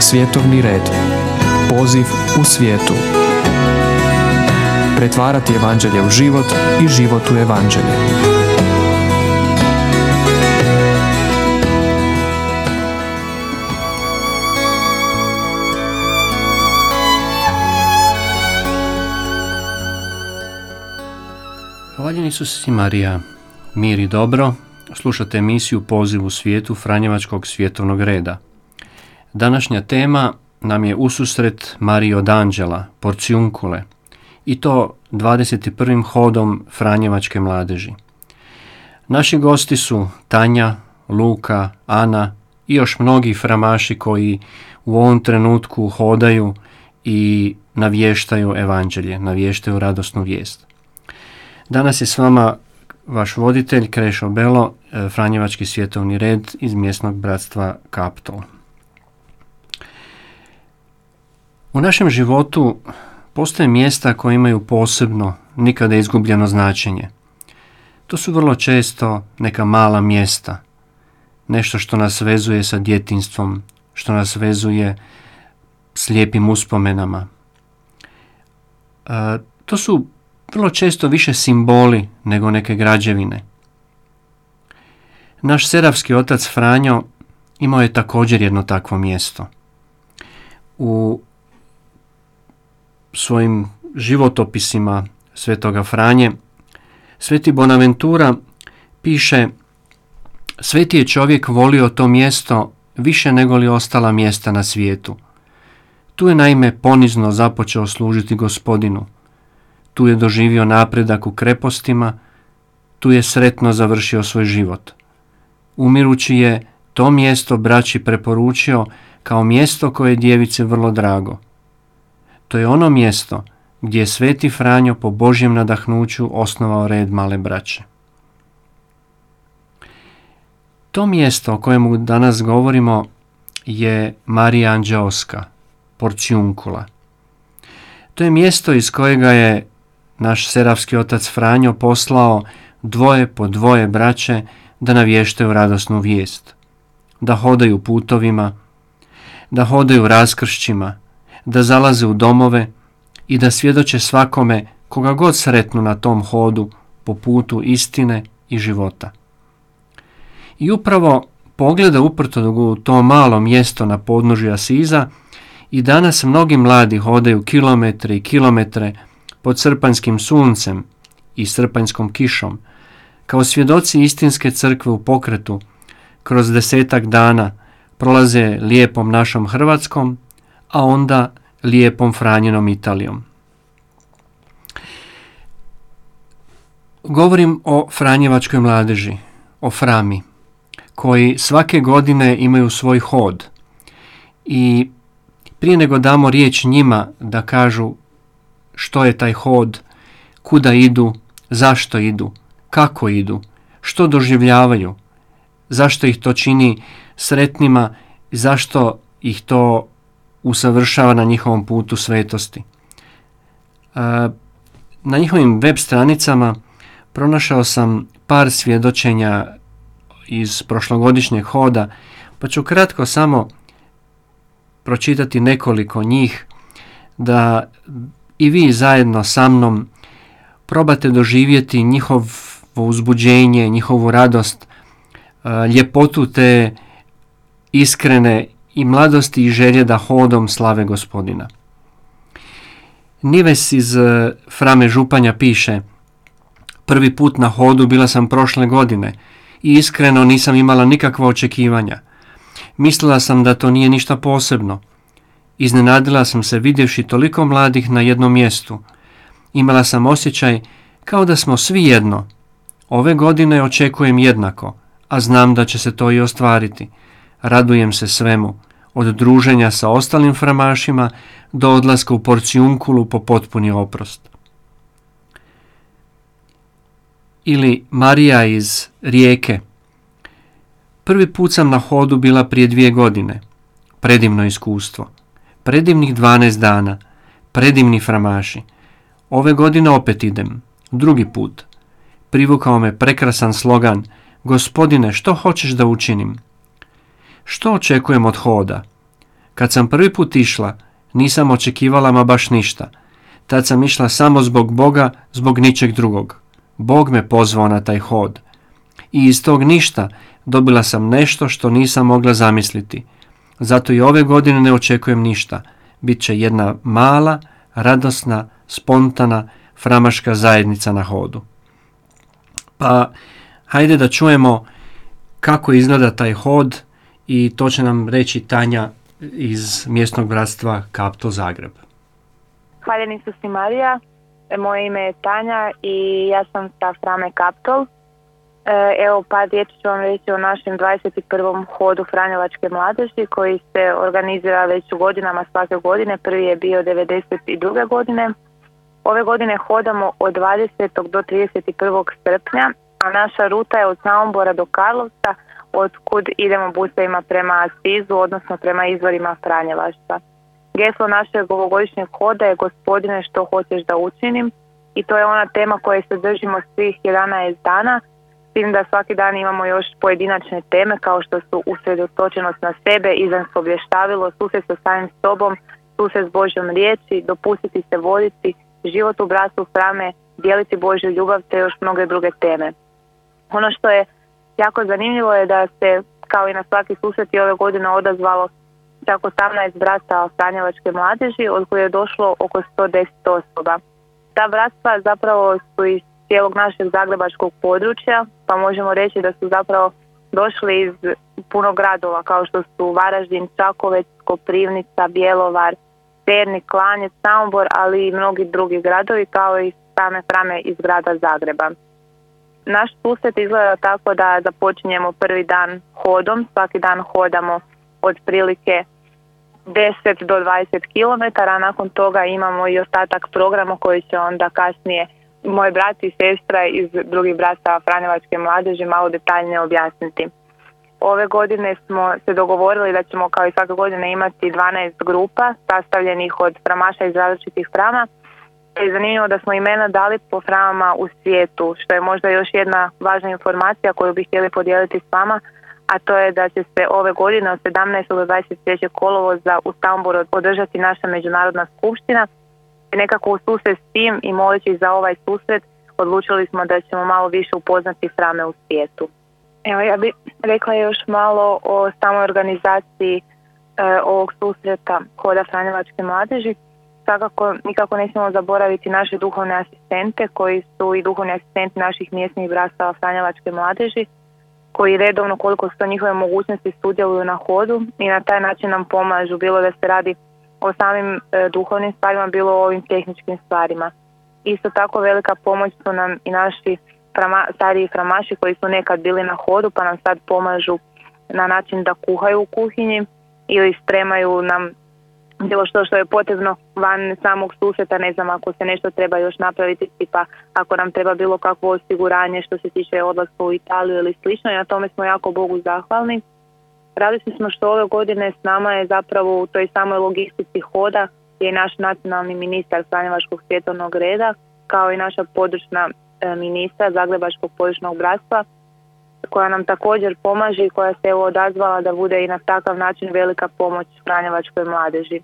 Svjetovni red. Poziv u svijetu. Pretvarati evanđelje u život i život u evanđelje. Hvaljeni Isus i Marija, mir i dobro, slušate emisiju Poziv u svijetu Franjevačkog svjetovnog reda. Današnja tema nam je ususret Marije od Anđela, Porcijunkule, i to 21. hodom Franjevačke mladeži. Naši gosti su Tanja, Luka, Ana i još mnogi framaši koji u ovom trenutku hodaju i navještaju evanđelje, navještaju radosnu vijest. Danas je s vama vaš voditelj Krešo Belo, e, Franjevački svjetovni red iz mjesnog bratstva Kaptol. U našem životu postoje mjesta koje imaju posebno, nikada izgubljeno značenje. To su vrlo često neka mala mjesta, nešto što nas vezuje sa djetinstvom, što nas vezuje s lijepim uspomenama. E, to su vrlo često više simboli nego neke građevine. Naš seravski otac Franjo imao je također jedno takvo mjesto. U svojim životopisima svetoga Franje Sveti Bonaventura piše Sveti je čovjek volio to mjesto više nego li ostala mjesta na svijetu. Tu je naime ponizno započeo služiti gospodinu. Tu je doživio napredak u krepostima, tu je sretno završio svoj život. Umirući je to mjesto braći preporučio kao mjesto koje je djevice vrlo drago. To je ono mjesto gdje je Sveti Franjo po Božjem nadahnuću osnovao red male braće. To mjesto o kojemu danas govorimo je Marija Anđeoska, Porciunkula. To je mjesto iz kojega je naš seravski otac Franjo poslao dvoje po dvoje braće da navještaju radosnu vijest, da hodaju putovima, da hodaju raskršćima, da zalaze u domove i da svjedoče svakome koga god sretnu na tom hodu po putu istine i života. I upravo pogleda uprto u to malo mjesto na podnožju Asiza i danas mnogi mladi hodaju kilometre i kilometre pod srpanjskim suncem i srpanjskom kišom, kao svjedoci istinske crkve u pokretu, kroz desetak dana prolaze lijepom našom Hrvatskom, a onda lijepom Franjenom Italijom. Govorim o Franjevačkoj mladeži, o Frami, koji svake godine imaju svoj hod. I prije nego damo riječ njima da kažu što je taj hod, kuda idu, zašto idu, kako idu, što doživljavaju, zašto ih to čini sretnima zašto ih to usavršava na njihovom putu svetosti. Na njihovim web stranicama pronašao sam par svjedočenja iz prošlogodišnjeg hoda, pa ću kratko samo pročitati nekoliko njih da i vi zajedno sa mnom probate doživjeti njihovo uzbuđenje, njihovu radost, ljepotu te iskrene i mladosti i želje da hodom slave gospodina. Nives iz e, Frame Županja piše Prvi put na hodu bila sam prošle godine i iskreno nisam imala nikakva očekivanja. Mislila sam da to nije ništa posebno. Iznenadila sam se vidjevši toliko mladih na jednom mjestu. Imala sam osjećaj kao da smo svi jedno. Ove godine očekujem jednako, a znam da će se to i ostvariti. Radujem se svemu, od druženja sa ostalim framašima do odlaska u porcijunkulu po potpuni oprost. Ili Marija iz Rijeke. Prvi put sam na hodu bila prije dvije godine. Predivno iskustvo. Predivnih 12 dana. Predivni framaši. Ove godine opet idem. Drugi put. Privukao me prekrasan slogan Gospodine, što hoćeš da učinim? Što očekujem od hoda? Kad sam prvi put išla, nisam očekivala ma baš ništa. Tad sam išla samo zbog Boga, zbog ničeg drugog. Bog me pozvao na taj hod. I iz tog ništa dobila sam nešto što nisam mogla zamisliti. Zato i ove godine ne očekujem ništa. Biće jedna mala, radosna, spontana, framaška zajednica na hodu. Pa hajde da čujemo kako izgleda taj hod i to će nam reći Tanja iz mjesnog bratstva Kapto Zagreb. Hvala si Marija, e, moje ime je Tanja i ja sam sa Frame Kaptol. E, evo pa riječi ću vam reći o našem 21. hodu Franjevačke mladeži koji se organizira već u godinama svake godine. Prvi je bio 92. godine. Ove godine hodamo od 20. do 31. srpnja, a naša ruta je od Samombora do Karlovca, od kud idemo busevima prema Asizu, odnosno prema izvorima Franjevaštva. Geslo našeg ovogodišnjeg hoda je gospodine što hoćeš da učinim i to je ona tema koje se držimo svih 11 dana, s tim da svaki dan imamo još pojedinačne teme kao što su usredotočenost na sebe, izvansko obještavilo, susret sa samim sobom, susret s Božjom riječi, dopustiti se voditi, život u bratstvu frame, dijeliti Božju ljubav te još mnoge druge teme. Ono što je jako zanimljivo je da se kao i na svaki susret i ove godine odazvalo čak 18 brata Franjevačke mladeži od koje je došlo oko 110 osoba. Ta bratstva zapravo su iz cijelog našeg zagrebačkog područja, pa možemo reći da su zapravo došli iz puno gradova kao što su Varaždin, Čakovec, Koprivnica, Bjelovar, Pernik, Klanjec, Samobor, ali i mnogi drugi gradovi kao i same frame iz grada Zagreba. Naš susret izgleda tako da započinjemo prvi dan hodom, svaki dan hodamo otprilike 10 do 20 km, a nakon toga imamo i ostatak programa koji će onda kasnije moj brat i sestra iz drugih brata Franjevačke mladeže malo detaljnije objasniti. Ove godine smo se dogovorili da ćemo kao i svake godine imati 12 grupa sastavljenih od framaša iz različitih frama. Je zanimljivo da smo imena dali po framama u svijetu, što je možda još jedna važna informacija koju bih htjeli podijeliti s vama, a to je da će se ove godine od 17. do 23. kolovoza u Stamboru održati naša međunarodna skupština. I nekako u susret s tim i moleći za ovaj susret odlučili smo da ćemo malo više upoznati frame u svijetu. Evo ja bih rekla još malo o samoj organizaciji e, ovog susreta Koda Franjevačke mladeži. Svakako nikako ne smijemo zaboraviti naše duhovne asistente koji su i duhovni asistenti naših mjesnih brastava Franjevačke mladeži koji redovno koliko su njihove mogućnosti sudjeluju na hodu i na taj način nam pomažu bilo da se radi o samim e, duhovnim stvarima, bilo o ovim tehničkim stvarima. Isto tako velika pomoć su nam i naši frama, stariji framaši koji su nekad bili na hodu pa nam sad pomažu na način da kuhaju u kuhinji ili spremaju nam bilo što što je potrebno van samog susreta, ne znam ako se nešto treba još napraviti, tipa ako nam treba bilo kakvo osiguranje što se tiče odlaska u Italiju ili slično i na tome smo jako Bogu zahvalni. Radili smo što ove godine s nama je zapravo u toj samoj logistici hoda je naš nacionalni ministar Franjevačkog svjetovnog reda kao i naša područna e, ministra Zagrebačkog područnog bratstva koja nam također pomaže i koja se evo odazvala da bude i na takav način velika pomoć Franjevačkoj mladeži.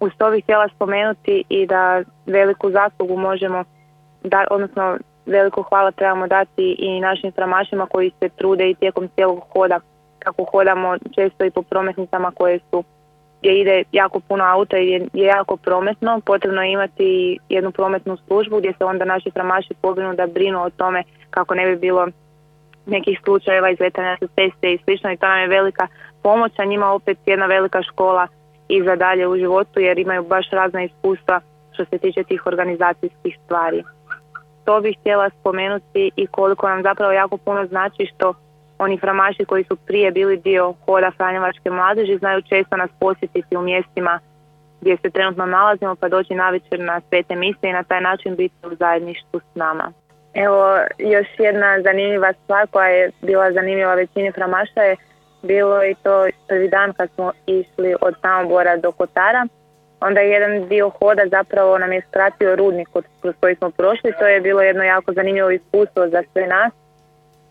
Uz to bih htjela spomenuti i da veliku zaslugu možemo, da, odnosno veliku hvala trebamo dati i našim framašima koji se trude i tijekom cijelog hoda kako hodamo često i po prometnicama koje su gdje ide jako puno auta i je, je jako prometno, potrebno je imati jednu prometnu službu gdje se onda naši framaši pobrinu da brinu o tome kako ne bi bilo nekih slučajeva izletanja sa ceste i slično i to nam je velika pomoć, a njima opet jedna velika škola i za dalje u životu jer imaju baš razna iskustva što se tiče tih organizacijskih stvari. To bih htjela spomenuti i koliko nam zapravo jako puno znači što oni framaši koji su prije bili dio hoda Franjevačke mladeži znaju često nas posjetiti u mjestima gdje se trenutno nalazimo pa doći navečer na svete misle i na taj način biti u zajedništvu s nama. Evo još jedna zanimljiva stvar koja je bila zanimljiva većini framaša je bilo i to prvi dan kad smo išli od Samobora do Kotara. Onda je jedan dio hoda zapravo nam je skratio rudnik kroz koji smo prošli. To je bilo jedno jako zanimljivo iskustvo za sve nas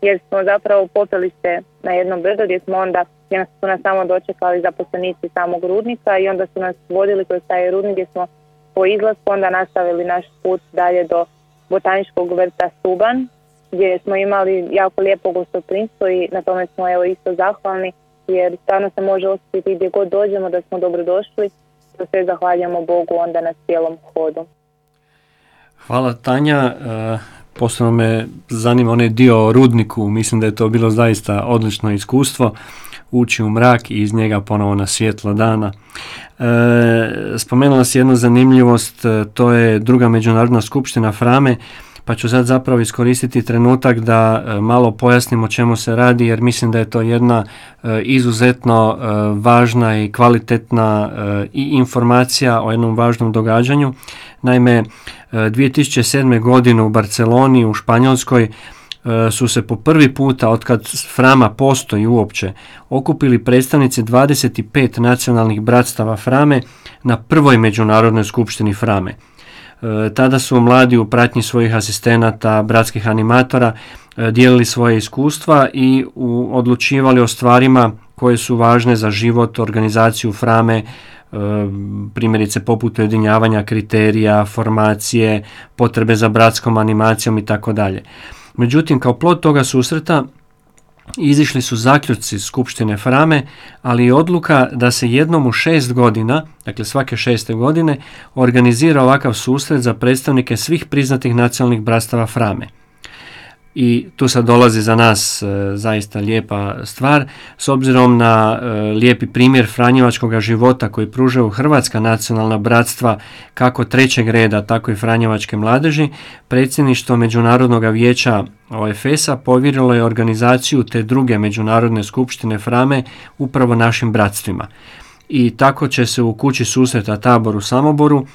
jer smo zapravo popeli se na jedno brdo gdje smo onda čim su nas samo dočekali zaposlenici samog rudnika i onda su nas vodili kroz taj rudnik gdje smo po izlasku onda nastavili naš put dalje do botaničkog vrta Suban gdje smo imali jako lijepo gostoprinstvo i na tome smo evo isto zahvalni jer stvarno se može osjetiti gdje god dođemo da smo dobro došli da sve zahvaljujemo Bogu onda na cijelom hodu. Hvala Tanja. E, posebno me zanima onaj dio o rudniku. Mislim da je to bilo zaista odlično iskustvo ući u mrak i iz njega ponovo na svjetlo dana. E, spomenula si jednu zanimljivost, e, to je druga međunarodna skupština Frame pa ću sad zapravo iskoristiti trenutak da e, malo pojasnim o čemu se radi jer mislim da je to jedna e, izuzetno e, važna i kvalitetna informacija o jednom važnom događanju. Naime, 2007. godine u Barceloni u Španjolskoj su se po prvi puta otkad Frama postoji uopće okupili predstavnici 25 nacionalnih bratstava Frame na prvoj međunarodnoj skupštini Frame. E, tada su mladi u pratnji svojih asistenata, bratskih animatora, e, dijelili svoje iskustva i odlučivali o stvarima koje su važne za život, organizaciju frame, e, primjerice poput ujedinjavanja kriterija, formacije, potrebe za bratskom animacijom i tako dalje. Međutim, kao plod toga susreta izišli su zaključci Skupštine Frame, ali i odluka da se jednom u šest godina, dakle svake šeste godine, organizira ovakav susret za predstavnike svih priznatih nacionalnih brastava Frame i tu sad dolazi za nas e, zaista lijepa stvar. S obzirom na e, lijepi primjer Franjevačkog života koji pružaju Hrvatska nacionalna bratstva kako trećeg reda tako i Franjevačke mladeži predsjedništvo Međunarodnog vijeća OFS-a povjerilo je organizaciju te druge međunarodne skupštine Frame upravo našim bratstvima. I tako će se u kući susreta Tabor u Samoboru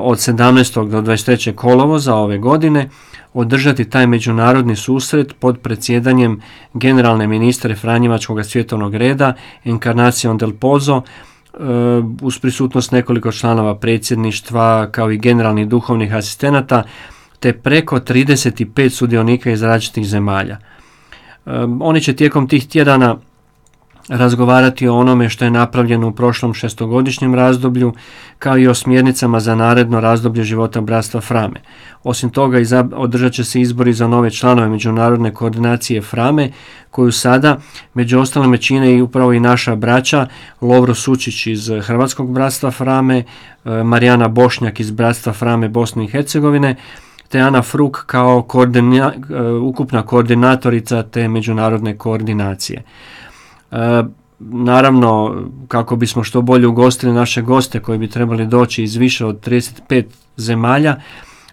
od 17. do 23. kolovoza ove godine održati taj međunarodni susret pod predsjedanjem generalne ministre Franjevačkog svjetovnog reda Encarnacion del Pozo e, uz prisutnost nekoliko članova predsjedništva kao i generalnih duhovnih asistenata te preko 35 sudionika iz različitih zemalja. E, oni će tijekom tih tjedana razgovarati o onome što je napravljeno u prošlom šestogodišnjem razdoblju, kao i o smjernicama za naredno razdoblje života Bratstva Frame. Osim toga, održat će se izbori za nove članove Međunarodne koordinacije Frame, koju sada, među ostalime, čine i upravo i naša braća, Lovro Sučić iz Hrvatskog Bratstva Frame, e, Marijana Bošnjak iz Bratstva Frame Bosne i Hercegovine, te Ana Fruk kao e, ukupna koordinatorica te međunarodne koordinacije. E, naravno, kako bismo što bolje ugostili naše goste koji bi trebali doći iz više od 35 zemalja,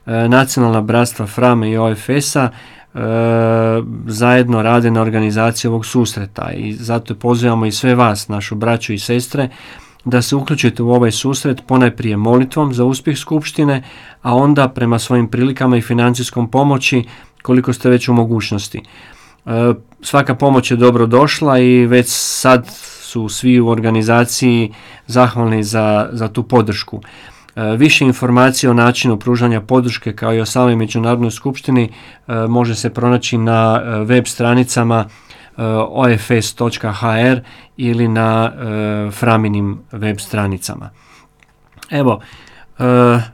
e, nacionalna bratstva Frame i OFS-a e, zajedno rade na organizaciji ovog susreta i zato pozivamo i sve vas, našu braću i sestre, da se uključite u ovaj susret ponajprije molitvom za uspjeh skupštine, a onda prema svojim prilikama i financijskom pomoći koliko ste već u mogućnosti. E, svaka pomoć je dobro došla i već sad su svi u organizaciji zahvalni za, za tu podršku. E, više informacije o načinu pružanja podrške kao i o samoj međunarodnoj skupštini e, može se pronaći na web stranicama ofs.hr ili na Framinim web stranicama. Evo,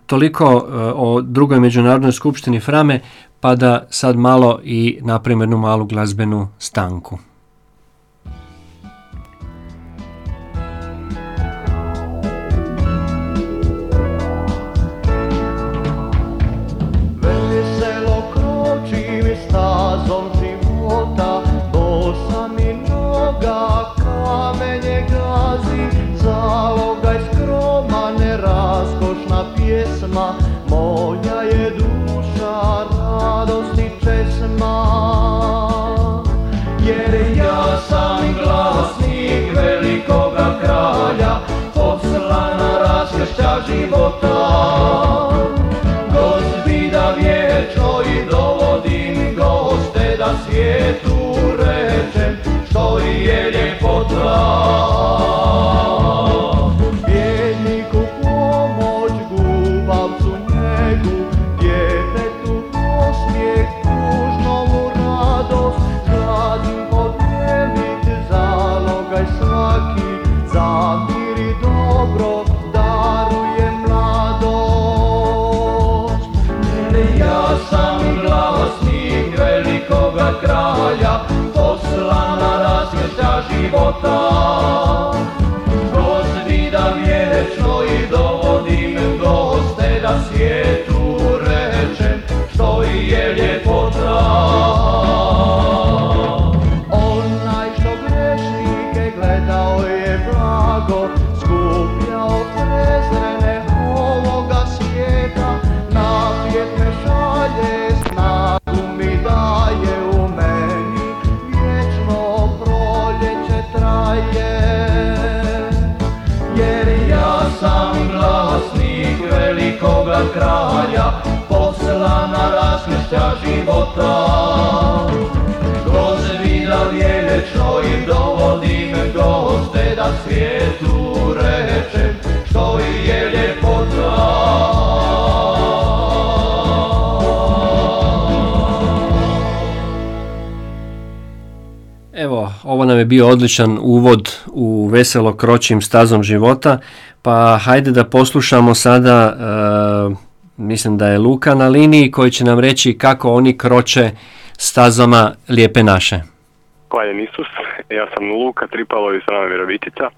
toliko o drugoj međunarodnoj skupštini Frame pa da sad malo i napravim jednu malu glazbenu stanku. života. Gost vida vječno i dovodim goste da svijetu. Života kroz vida vječno im dovodim goste da svijetu rečem što je ljepota. Evo, ovo nam je bio odličan uvod u veselo kročim stazom života, pa hajde da poslušamo sada, e, mislim da je Luka na liniji koji će nam reći kako oni kroče stazama Lijepe naše. Hvaljen Isus, ja sam Luka Tripalo iz Rana Virovitica.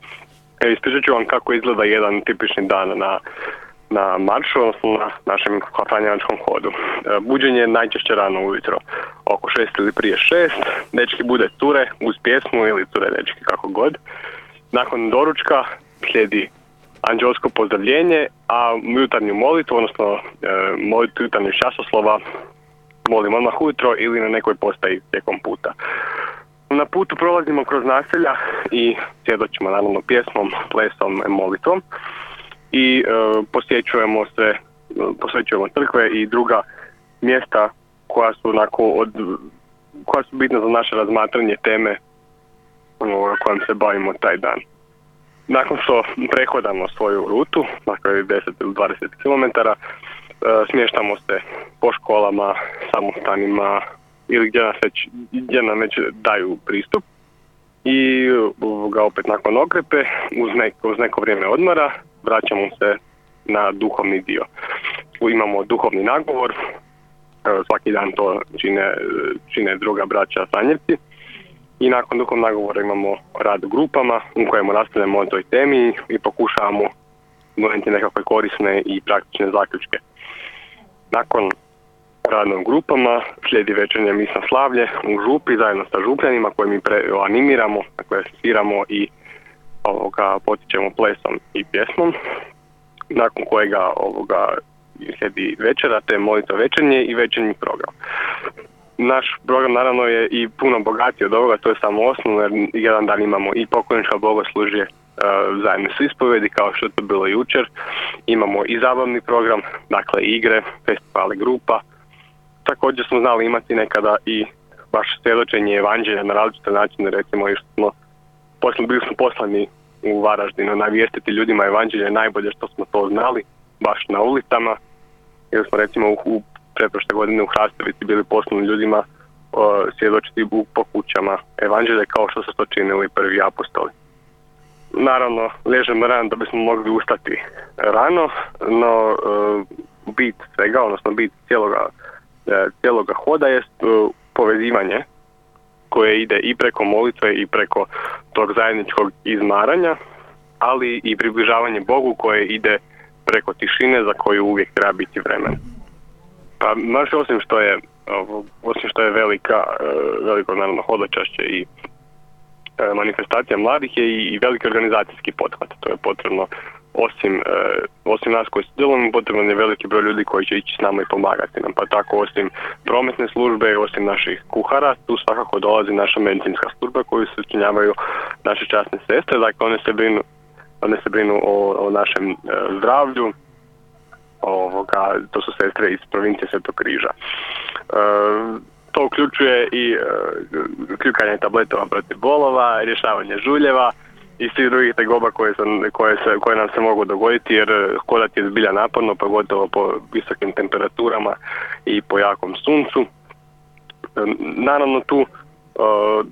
E, ispričat ću vam kako izgleda jedan tipični dan na, na maršu, odnosno na našem franjevačkom hodu. E, buđenje je najčešće rano ujutro, oko šest ili prije šest. Dečki bude ture uz pjesmu ili ture dečki kako god. Nakon doručka slijedi anđelsko pozdravljenje, a jutarnju molitvu, odnosno e, molitvu jutarnjeg časoslova molim odmah ujutro ili na nekoj postaji tijekom puta. Na putu prolazimo kroz naselja i svjedočimo naravno pjesmom, plesom, molitvom i e, posjećujemo se, posjećujemo crkve i druga mjesta koja su onako od, koja su bitna za naše razmatranje teme o, kojom se bavimo taj dan. Nakon što prehodamo svoju rutu, dakle 10 ili 20 km, e, smještamo se po školama, samostanima ili gdje, nas već, gdje nam već daju pristup i ga opet nakon okrepe uz neko, uz neko vrijeme odmora vraćamo se na duhovni dio. Tu imamo duhovni nagovor, e, svaki dan to čine, čine druga braća Sanjevci i nakon duhovnog nagovora imamo rad u grupama u kojemu raspravljamo o toj temi i pokušavamo donijeti nekakve korisne i praktične zaključke. Nakon radnog grupama slijedi večernje misno slavlje u župi zajedno sa župljanima koje mi pre, animiramo, dakle sviramo i ovoga, potičemo plesom i pjesmom. Nakon kojega ovoga slijedi večera, te molitva večernje i večernji program. Naš program naravno je i puno bogatiji od ovoga, to je samo osnovno jer jedan dan imamo i pokojnička bogoslužje e, zajedno s ispovedi kao što je to bilo jučer. Imamo i zabavni program, dakle igre, festivale grupa. Također smo znali imati nekada i baš svjedočenje evanđelja na različite načine, recimo još smo posl- bili smo poslani u Varaždinu navijestiti ljudima evanđelje najbolje što smo to znali, baš na ulicama. Ili smo recimo u pretprošle godine u Hrastovici bili poslani ljudima svjedočiti u, po kućama evanđelje kao što su to činili prvi apostoli. Naravno, ležemo rano da bismo mogli ustati rano, no e, bit svega, odnosno bit cijeloga, e, cijeloga hoda je povezivanje koje ide i preko molitve i preko tog zajedničkog izmaranja, ali i približavanje Bogu koje ide preko tišine za koju uvijek treba biti vremen. Pa znaš, osim što je osim što je velika, e, veliko naravno hodočašće i e, manifestacija mladih je i veliki organizacijski pothvat. To je potrebno osim, e, osim nas koji sudjelujemo, potrebno je veliki broj ljudi koji će ići s nama i pomagati nam. Pa tako osim prometne službe, osim naših kuhara, tu svakako dolazi naša medicinska služba koju se učinjavaju naše časne sestre, dakle one se brinu, one se brinu o, o našem zdravlju, ovoga, to su sestre iz provincije Svetog križa. E, to uključuje i e, kljukanje tabletova protiv bolova, rješavanje žuljeva, i svih drugih tegoba koje, sam, koje, se, koje nam se mogu dogoditi jer hodati je zbilja naporno pogotovo po visokim temperaturama i po jakom suncu. Naravno tu uh,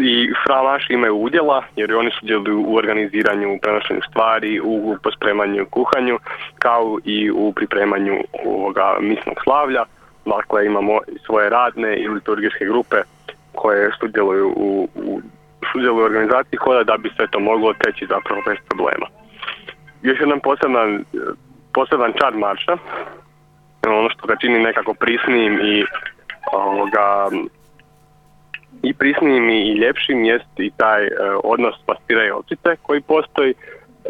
i framaši imaju udjela jer oni sudjeluju u organiziranju, prenošenju stvari, u pospremanju kuhanju kao i u pripremanju ovoga misnog slavlja dakle imamo svoje radne i liturgijske grupe koje sudjeluju u, u sudjeluju organizaciji hoda da bi sve to moglo teći zapravo bez problema. Još jedan poseban, poseban čar marša, ono što ga čini nekako prisnijim i ovoga, prisnijim i ljepšim jest i taj e, odnos pastira i ovčice koji postoji.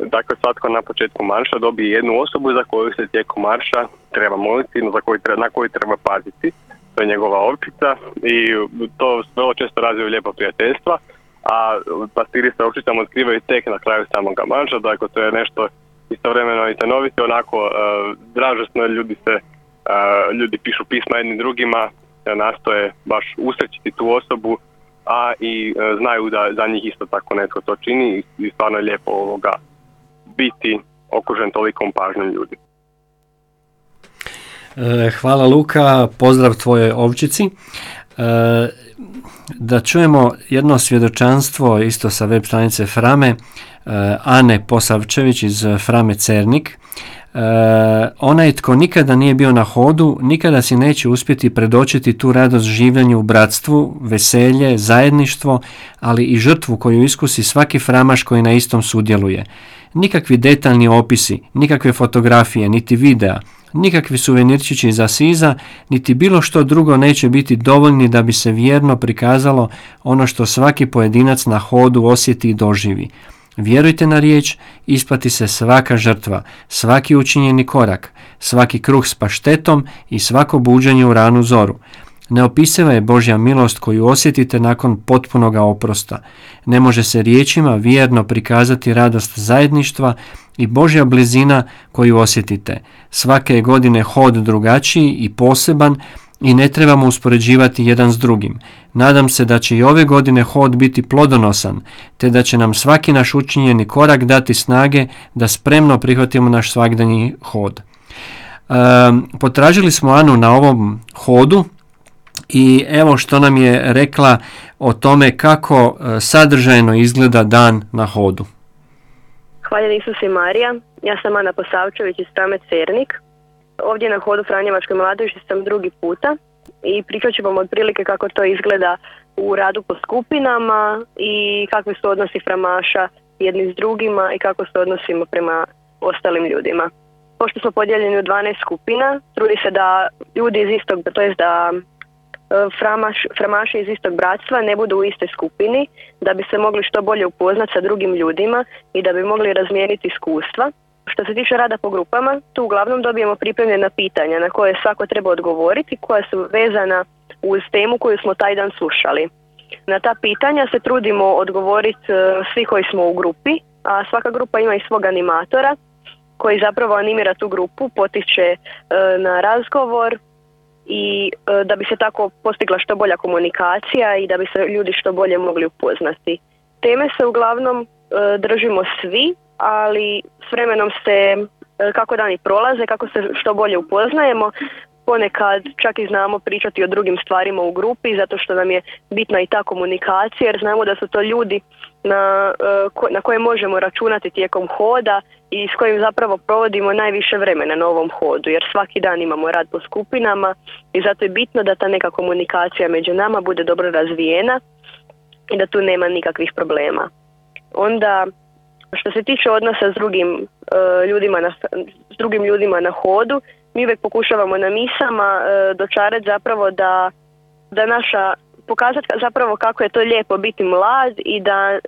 Dakle, svatko na početku marša dobije jednu osobu za koju se tijekom marša treba moliti, za koju na koju treba paziti. To je njegova ovčica i to vrlo često razviju lijepo prijateljstva, a pastiri se ovčicama otkrivaju tek na kraju samoga marša, dakle to je nešto istovremeno i stanovito, onako uh, dražesno ljudi se uh, ljudi pišu pisma jednim drugima nastoje baš usrećiti tu osobu, a i e, znaju da za njih isto tako netko to čini i stvarno je lijepo ovoga biti okružen tolikom pažnjom ljudi. E, hvala Luka, pozdrav tvojoj ovčici. E, da čujemo jedno svjedočanstvo isto sa web stranice Frame, Ane Posavčević iz Frame Cernik. E, onaj tko nikada nije bio na hodu, nikada si neće uspjeti predočiti tu radost življenju u bratstvu, veselje, zajedništvo, ali i žrtvu koju iskusi svaki framaš koji na istom sudjeluje. Nikakvi detaljni opisi, nikakve fotografije, niti videa, nikakvi suvenirčići za siza, niti bilo što drugo neće biti dovoljni da bi se vjerno prikazalo ono što svaki pojedinac na hodu osjeti i doživi. Vjerujte na riječ, isplati se svaka žrtva, svaki učinjeni korak, svaki kruh s paštetom i svako buđenje u ranu zoru. Neopisiva je Božja milost koju osjetite nakon potpunoga oprosta. Ne može se riječima vjerno prikazati radost zajedništva i Božja blizina koju osjetite. Svake godine hod drugačiji i poseban i ne trebamo uspoređivati jedan s drugim. Nadam se da će i ove godine hod biti plodonosan, te da će nam svaki naš učinjeni korak dati snage da spremno prihvatimo naš svakdanji hod. E, potražili smo Anu na ovom hodu i evo što nam je rekla o tome kako e, sadržajno izgleda dan na hodu. Hvala Isus i Marija, ja sam Ana Posavčević iz Strame Cernik. Ovdje na hodu Franjevačkoj mladeži sam drugi puta i pričat ću vam otprilike kako to izgleda u radu po skupinama i kakvi su odnosi framaša jedni s drugima i kako se odnosimo prema ostalim ljudima. Pošto smo podijeljeni u 12 skupina, trudi se da ljudi iz istog, to jest da e, framaš, iz istog bratstva ne budu u istoj skupini, da bi se mogli što bolje upoznati sa drugim ljudima i da bi mogli razmijeniti iskustva. Što se tiče rada po grupama, tu uglavnom dobijemo pripremljena pitanja na koje svako treba odgovoriti, koja su vezana uz temu koju smo taj dan slušali. Na ta pitanja se trudimo odgovoriti e, svi koji smo u grupi, a svaka grupa ima i svog animatora koji zapravo animira tu grupu, potiče e, na razgovor i e, da bi se tako postigla što bolja komunikacija i da bi se ljudi što bolje mogli upoznati. Teme se uglavnom držimo svi, ali s vremenom se e, kako dani prolaze, kako se što bolje upoznajemo, ponekad čak i znamo pričati o drugim stvarima u grupi zato što nam je bitna i ta komunikacija jer znamo da su to ljudi na, e, na koje možemo računati tijekom hoda i s kojim zapravo provodimo najviše vremena na ovom hodu jer svaki dan imamo rad po skupinama i zato je bitno da ta neka komunikacija među nama bude dobro razvijena i da tu nema nikakvih problema. Onda što se tiče odnosa s drugim, e, ljudima, na, s drugim ljudima na hodu, mi uvijek pokušavamo na misama uh, dočarati zapravo da, da naša pokazati zapravo kako je to lijepo biti mlad i da e,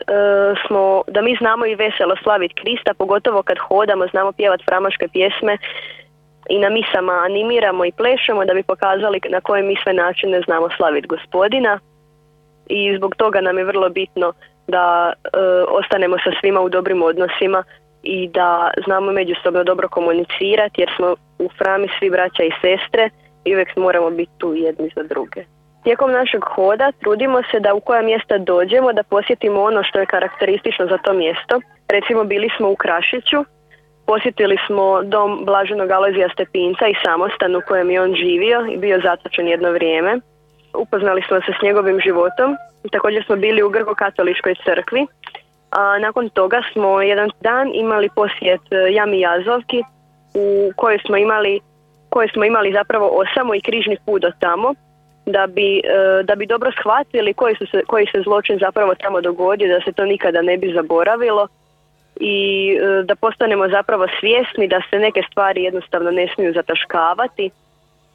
smo da mi znamo i veselo slaviti Krista, pogotovo kad hodamo, znamo pjevati framaške pjesme i na misama animiramo i plešemo da bi pokazali na koje mi sve načine znamo slaviti gospodina. I zbog toga nam je vrlo bitno da e, ostanemo sa svima u dobrim odnosima i da znamo međusobno dobro komunicirati jer smo u frami svi braća i sestre i uvijek moramo biti tu jedni za druge. Tijekom našeg hoda trudimo se da u koja mjesta dođemo da posjetimo ono što je karakteristično za to mjesto. Recimo bili smo u Krašiću, posjetili smo dom Blaženog Alojzija Stepinca i samostan u kojem je on živio i bio zatočen jedno vrijeme. Upoznali smo se s njegovim životom Također smo bili u Grko-katoličkoj crkvi. A nakon toga smo jedan dan imali posjet e, Jami Jazovki u kojoj smo imali koje smo imali zapravo osamo i križni put do tamo da bi, e, da bi dobro shvatili koji, su se, koji se zločin zapravo tamo dogodio, da se to nikada ne bi zaboravilo i e, da postanemo zapravo svjesni da se neke stvari jednostavno ne smiju zataškavati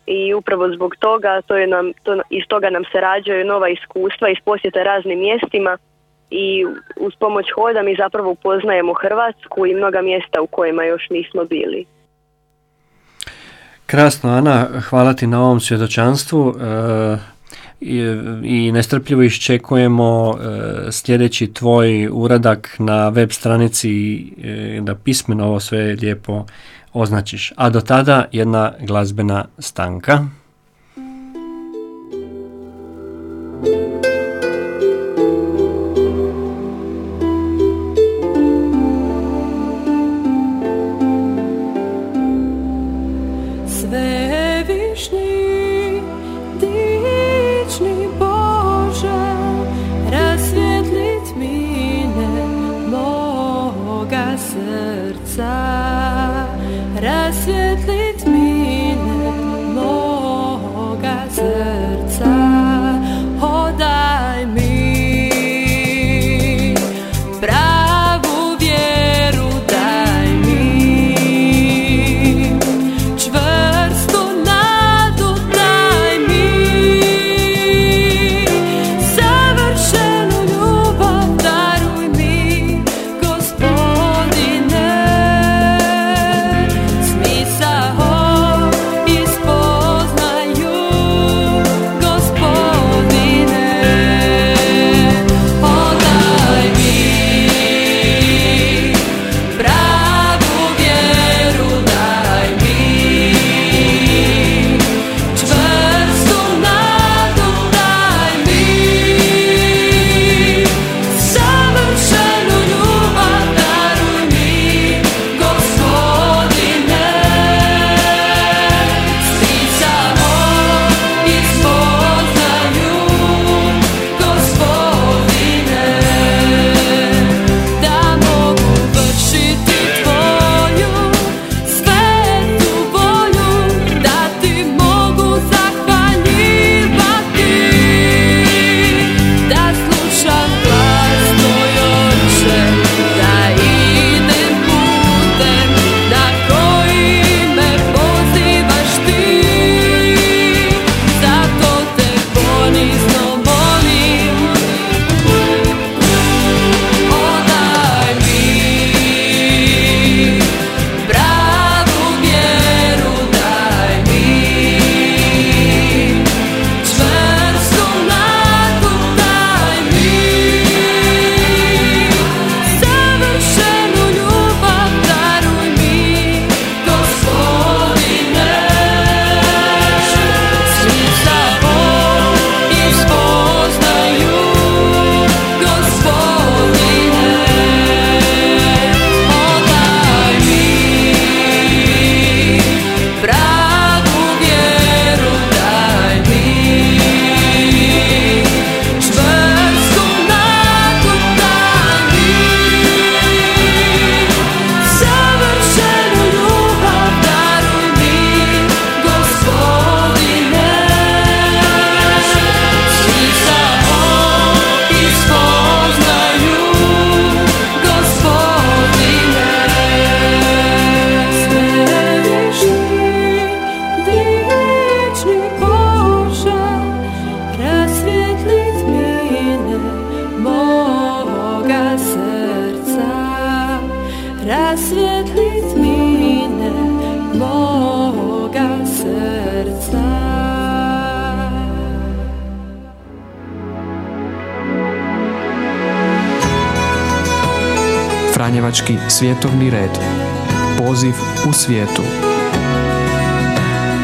i upravo zbog toga to je nam, to, iz toga nam se rađaju nova iskustva iz posjeta raznim mjestima i uz pomoć hoda mi zapravo upoznajemo Hrvatsku i mnoga mjesta u kojima još nismo bili. Krasno, Ana, hvala ti na ovom svjedočanstvu e, i, i nestrpljivo iščekujemo e, sljedeći tvoj uradak na web stranici e, da pismeno ovo sve lijepo označiš. A do tada jedna glazbena stanka. Svevišnji, svijetu.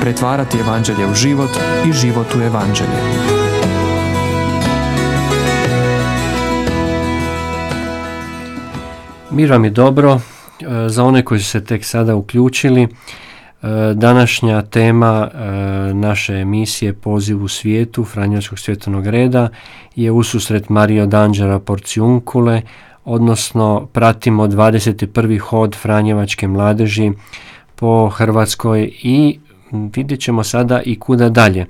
Pretvarati evanđelje u život i život u evanđelje. Mir vam je dobro, e, za one koji su se tek sada uključili, e, današnja tema e, naše emisije Poziv u svijetu Franjačkog svjetovnog reda je ususret Mario Danđara Porciunkule, odnosno pratimo 21. hod Franjevačke mladeži po Hrvatskoj i vidjet ćemo sada i kuda dalje.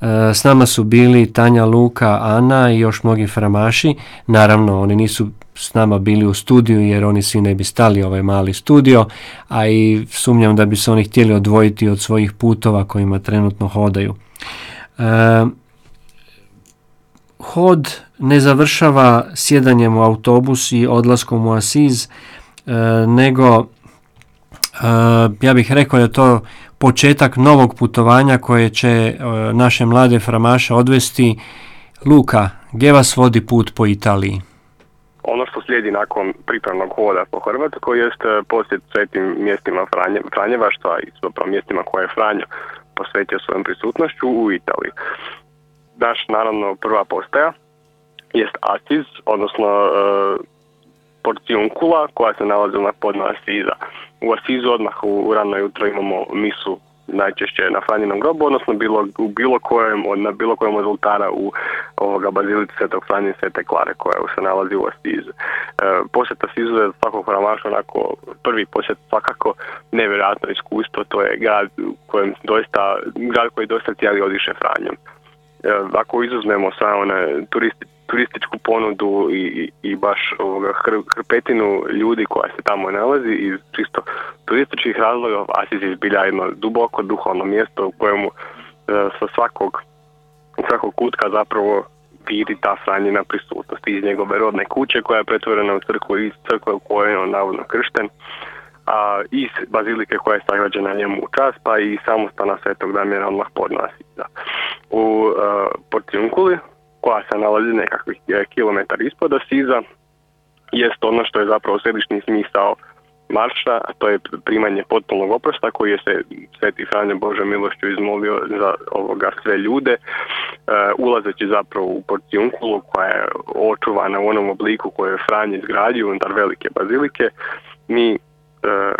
E, S nama su bili Tanja, Luka, Ana i još mnogi framaši. Naravno, oni nisu s nama bili u studiju jer oni svi ne bi stali ovaj mali studio, a i sumnjam da bi se oni htjeli odvojiti od svojih putova kojima trenutno hodaju. E, hod ne završava sjedanjem u autobus i odlaskom u Asiz, e, nego e, ja bih rekao da je to početak novog putovanja koje će e, naše mlade framaše odvesti. Luka, gdje vas vodi put po Italiji? Ono što slijedi nakon pripravnog hoda po Hrvatskoj jest posjet svetim mjestima Franje, Franjevaštva i mjestima koje je Franjo posvetio svojom prisutnošću u Italiji. Naš, naravno, prva postaja jest Asiz, odnosno e, Porciunkula koja se nalazi na podno Asiza. U Asizu odmah u, u rano jutro imamo misu najčešće na Franjinom grobu, odnosno bilo, u bilo kojem, na bilo kojem od u ovoga bazilici Svetog Franje Svete Klare koja se nalazi u Asizu. E, posjet Asizu je svakog hramaša onako prvi posjet svakako nevjerojatno iskustvo, to je grad kojem doista, grad koji doista cijeli odiše Franjom. E, ako izuzmemo sve one turisti, turističku ponudu i, i, baš ovoga hr- hrpetinu ljudi koja se tamo nalazi iz čisto turističkih razloga, Asiz je zbilja jedno duboko duhovno mjesto u kojemu e, sa svakog, svakog kutka zapravo vidi ta Franjina prisutnost iz njegove rodne kuće koja je pretvorena u crkvu iz crkve u kojoj je on navodno kršten a iz bazilike koja je sagrađena njemu u čas, pa i samostana Svetog Damjana odmah pod Asiza. U uh, Porciunkuli, koja se nalazi nekakvih e, kilometar ispod Asiza, jest ono što je zapravo središnji smisao marša, a to je primanje potpunog oprosta koji je se Sveti Franjo Bože milošću izmolio za ovoga sve ljude, e, ulazeći zapravo u Porciunkulu koja je očuvana u onom obliku koje je Franj izgradio unutar velike bazilike, mi e,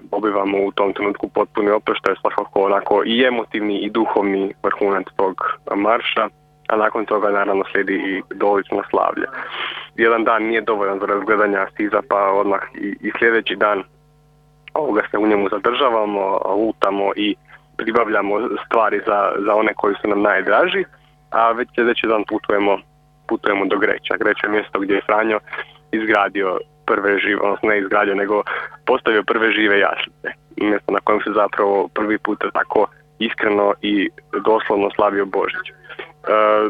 dobivamo u tom trenutku potpuni oproštaj, svakako onako i emotivni i duhovni vrhunac tog marša, a nakon toga naravno slijedi i dolično slavlje. Jedan dan nije dovoljan za razgledanje Asiza, pa odmah i, i sljedeći dan ovoga se u njemu zadržavamo, lutamo i pribavljamo stvari za, za one koji su nam najdraži, a već sljedeći dan putujemo, putujemo do Greća. Greć je mjesto gdje je Franjo izgradio prve žive, odnosno ne izgradio, nego postavio prve žive jaslice. Mjesto na kojem se zapravo prvi put tako iskreno i doslovno slavio Božić. E,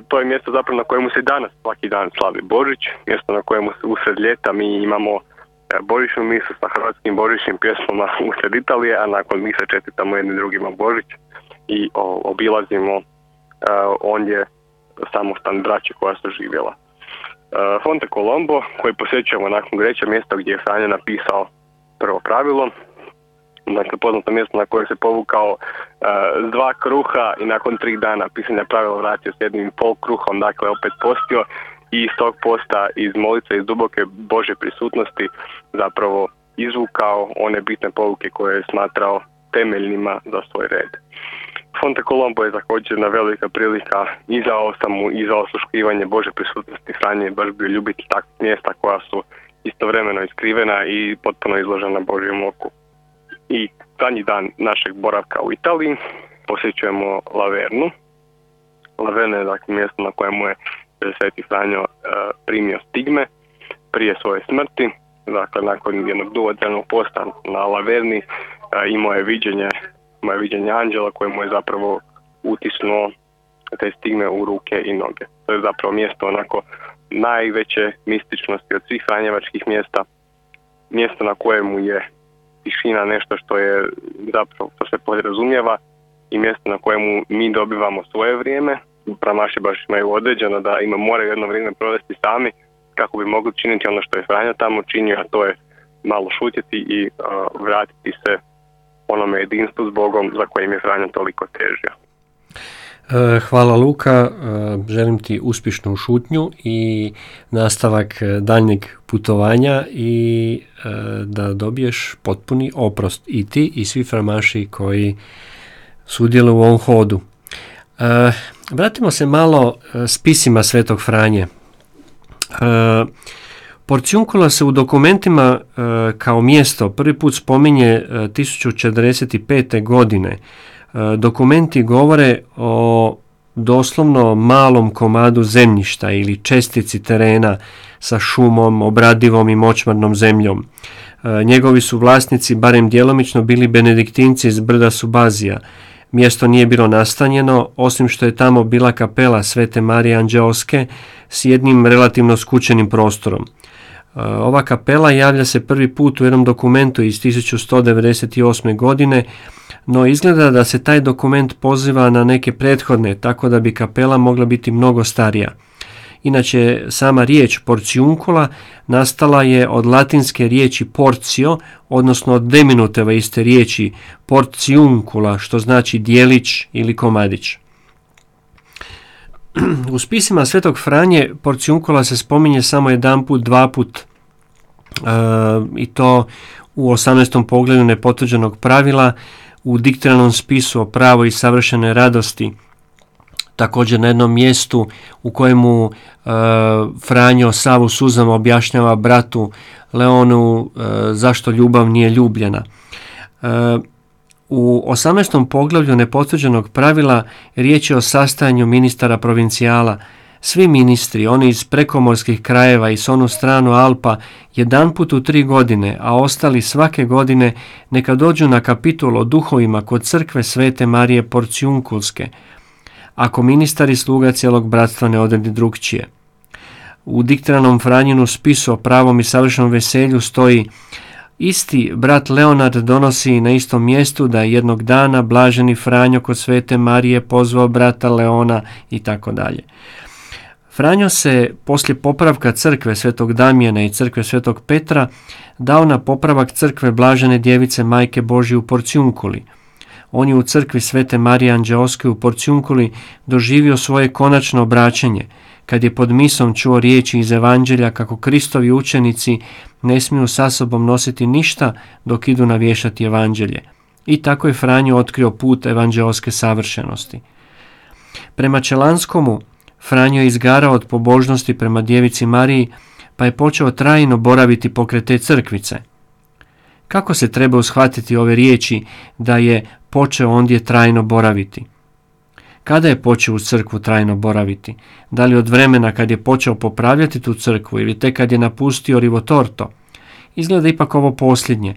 to je mjesto zapravo na kojemu se danas svaki dan slavi Božić, mjesto na kojemu se usred ljeta mi imamo e, Božićnu misu sa hrvatskim božićnim pjesmama usred Italije, a nakon mise čestitamo jedni drugima Božić i obilazimo e, ondje samostan braće koja su živjela. E, Fonte Colombo koji posjećujemo nakon Greća mjesto gdje je Franjo napisao prvo pravilo, dakle poznato mjesto na koje se povukao e, s dva kruha i nakon tri dana pisanja pravila vratio s jednim pol kruhom, dakle opet postio i iz tog posta iz molice iz duboke Bože prisutnosti zapravo izvukao one bitne poruke koje je smatrao temeljnima za svoj red. Fonte Colombo je također jedna velika prilika i za osamu i za osluškivanje Bože prisutnosti Franje je baš bio ljubitelj takvih mjesta koja su istovremeno iskrivena i potpuno izložena Božjem oku. I zadnji dan našeg boravka u Italiji posjećujemo Lavernu. Laverna je dakle mjesto na kojemu je Sveti Franjo e, primio stigme prije svoje smrti. Dakle, nakon jednog dugotrajnog posta na Laverni e, imao je viđenje, imao je viđenje anđela koje mu je zapravo utisnuo te stigme u ruke i noge. To je zapravo mjesto onako najveće mističnosti od svih franjevačkih mjesta. Mjesto na kojemu je tišina nešto što je zapravo što se podrazumijeva i mjesto na kojemu mi dobivamo svoje vrijeme. Pramaši baš imaju određeno da ima moraju jedno vrijeme provesti sami kako bi mogli činiti ono što je Franjo tamo činio, a to je malo šutjeti i uh, vratiti se onome jedinstvu s Bogom za kojim je Franjo toliko težio. E, Hvala Luka, E, želim ti uspješnu šutnju i nastavak e, daljnjeg putovanja i da dobiješ potpuni oprost i ti i svi framaši koji sudjeluju u ovom hodu. Vratimo se malo e, spisima Svetog Franje. E, Porciunkula se u dokumentima e, kao mjesto prvi put spominje e, 1045. godine dokumenti govore o doslovno malom komadu zemljišta ili čestici terena sa šumom, obradivom i močvarnom zemljom. E, njegovi su vlasnici barem djelomično bili benediktinci iz brda Subazija. Mjesto nije bilo nastanjeno, osim što je tamo bila kapela Svete Marije Anđeoske s jednim relativno skučenim prostorom. E, ova kapela javlja se prvi put u jednom dokumentu iz 1198. godine, no izgleda da se taj dokument poziva na neke prethodne, tako da bi kapela mogla biti mnogo starija. Inače, sama riječ porciunkula nastala je od latinske riječi porcio, odnosno od deminuteva iste riječi porciunkula, što znači dijelić ili komadić. U spisima Svetog Franje porciunkula se spominje samo jedan put, dva put i to u 18. pogledu nepotvrđenog pravila u diktiranom spisu o pravo i savršene radosti također na jednom mjestu u kojemu e, Franjo Savu suzama objašnjava bratu Leonu e, zašto ljubav nije ljubljena. E, u 18. poglavlju nepotvrđenog pravila riječ je o sastajanju ministara provincijala. Svi ministri, oni iz prekomorskih krajeva i s onu stranu Alpa, jedan put u tri godine, a ostali svake godine, neka dođu na kapitul o duhovima kod crkve Svete Marije Porcijunkulske, ako ministar i sluga cijelog bratstva ne odredi drugčije. U diktiranom Franjinu spisu o pravom i savršenom veselju stoji Isti brat Leonard donosi na istom mjestu da je jednog dana blaženi Franjo kod svete Marije pozvao brata Leona i tako dalje. Franjo se poslije popravka crkve svetog Damijena i crkve svetog Petra dao na popravak crkve blažene djevice Majke Božje u Porciunkuli – on je u crkvi Svete Marije Anđeoske u Porciunkuli doživio svoje konačno obraćenje, kad je pod misom čuo riječi iz Evanđelja kako Kristovi učenici ne smiju sa sobom nositi ništa dok idu navješati Evanđelje. I tako je Franjo otkrio put evanđeoske savršenosti. Prema Čelanskomu, Franjo je izgarao od pobožnosti prema djevici Mariji, pa je počeo trajno boraviti pokraj te crkvice. Kako se treba ushvatiti ove riječi da je počeo ondje trajno boraviti? Kada je počeo u crkvu trajno boraviti? Da li od vremena kad je počeo popravljati tu crkvu ili tek kad je napustio Rivotorto? Izgleda ipak ovo posljednje.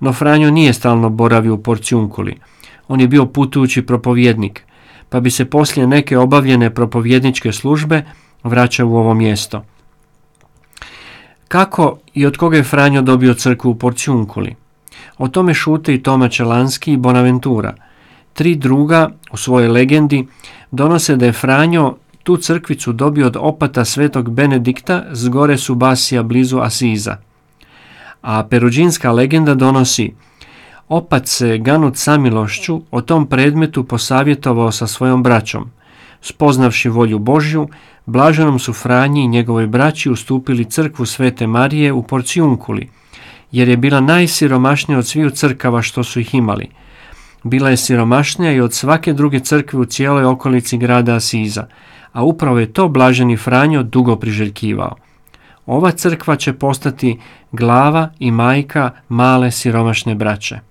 No Franjo nije stalno boravio u Porciunkuli. On je bio putujući propovjednik, pa bi se poslije neke obavljene propovjedničke službe vraćao u ovo mjesto. Kako i od koga je Franjo dobio crkvu u Porciunkuli? O tome šute i Toma Čelanski i Bonaventura. Tri druga u svojoj legendi donose da je Franjo tu crkvicu dobio od opata svetog Benedikta s gore Subasija blizu Asiza. A peruđinska legenda donosi Opat se Ganut Samilošću o tom predmetu posavjetovao sa svojom braćom. Spoznavši volju Božju, Blaženom su Franji i njegovoj braći ustupili crkvu Svete Marije u Porcijunkuli, jer je bila najsiromašnija od sviju crkava što su ih imali. Bila je siromašnija i od svake druge crkve u cijeloj okolici grada Asiza, a upravo je to Blaženi Franjo dugo priželjkivao. Ova crkva će postati glava i majka male siromašne braće.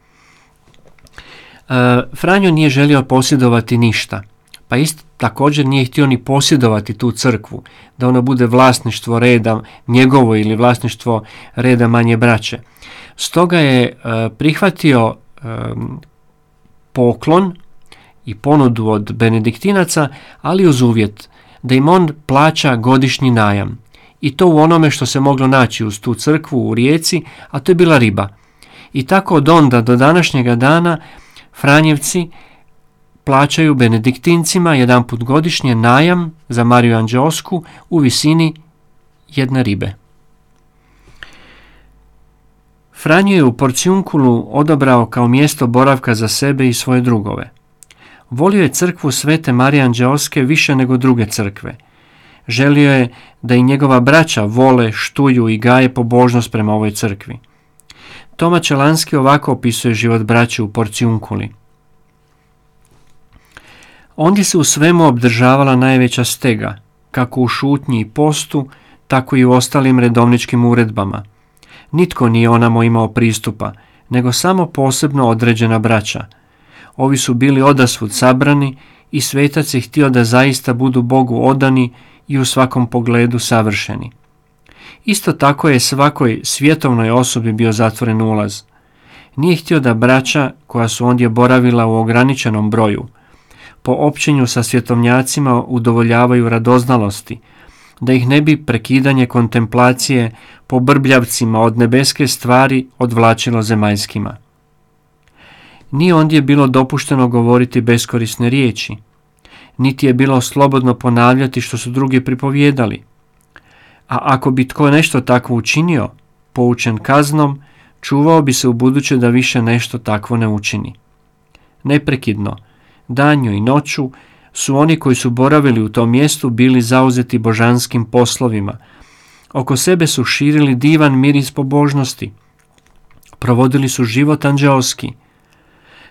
E, Franjo nije želio posjedovati ništa, pa isto također nije htio ni posjedovati tu crkvu, da ona bude vlasništvo reda njegovo ili vlasništvo reda manje braće. Stoga je e, prihvatio e, poklon i ponudu od benediktinaca, ali uz uvjet da im on plaća godišnji najam. I to u onome što se moglo naći uz tu crkvu u rijeci, a to je bila riba. I tako od onda do današnjega dana Franjevci plaćaju benediktincima jedan put godišnje najam za Mariju Anđeosku u visini jedne ribe. Franjo je u Porciunkulu odabrao kao mjesto boravka za sebe i svoje drugove. Volio je crkvu Svete Marije Anđeoske više nego druge crkve. Želio je da i njegova braća vole, štuju i gaje pobožnost prema ovoj crkvi. Toma Čelanski ovako opisuje život braće u Porciunkuli. Ondje se u svemu obdržavala najveća stega, kako u šutnji i postu, tako i u ostalim redovničkim uredbama. Nitko nije onamo imao pristupa, nego samo posebno određena braća. Ovi su bili odasvud sabrani i svetac je htio da zaista budu Bogu odani i u svakom pogledu savršeni. Isto tako je svakoj svjetovnoj osobi bio zatvoren ulaz. Nije htio da braća koja su ondje boravila u ograničenom broju, po općenju sa svjetovnjacima udovoljavaju radoznalosti, da ih ne bi prekidanje kontemplacije po brbljavcima od nebeske stvari odvlačilo zemaljskima. Nije ondje bilo dopušteno govoriti beskorisne riječi, niti je bilo slobodno ponavljati što su drugi pripovjedali. A ako bi tko nešto takvo učinio, poučen kaznom, čuvao bi se u buduće da više nešto takvo ne učini. Neprekidno, danju i noću, su oni koji su boravili u tom mjestu bili zauzeti božanskim poslovima. Oko sebe su širili divan miris pobožnosti. Provodili su život anđeoski.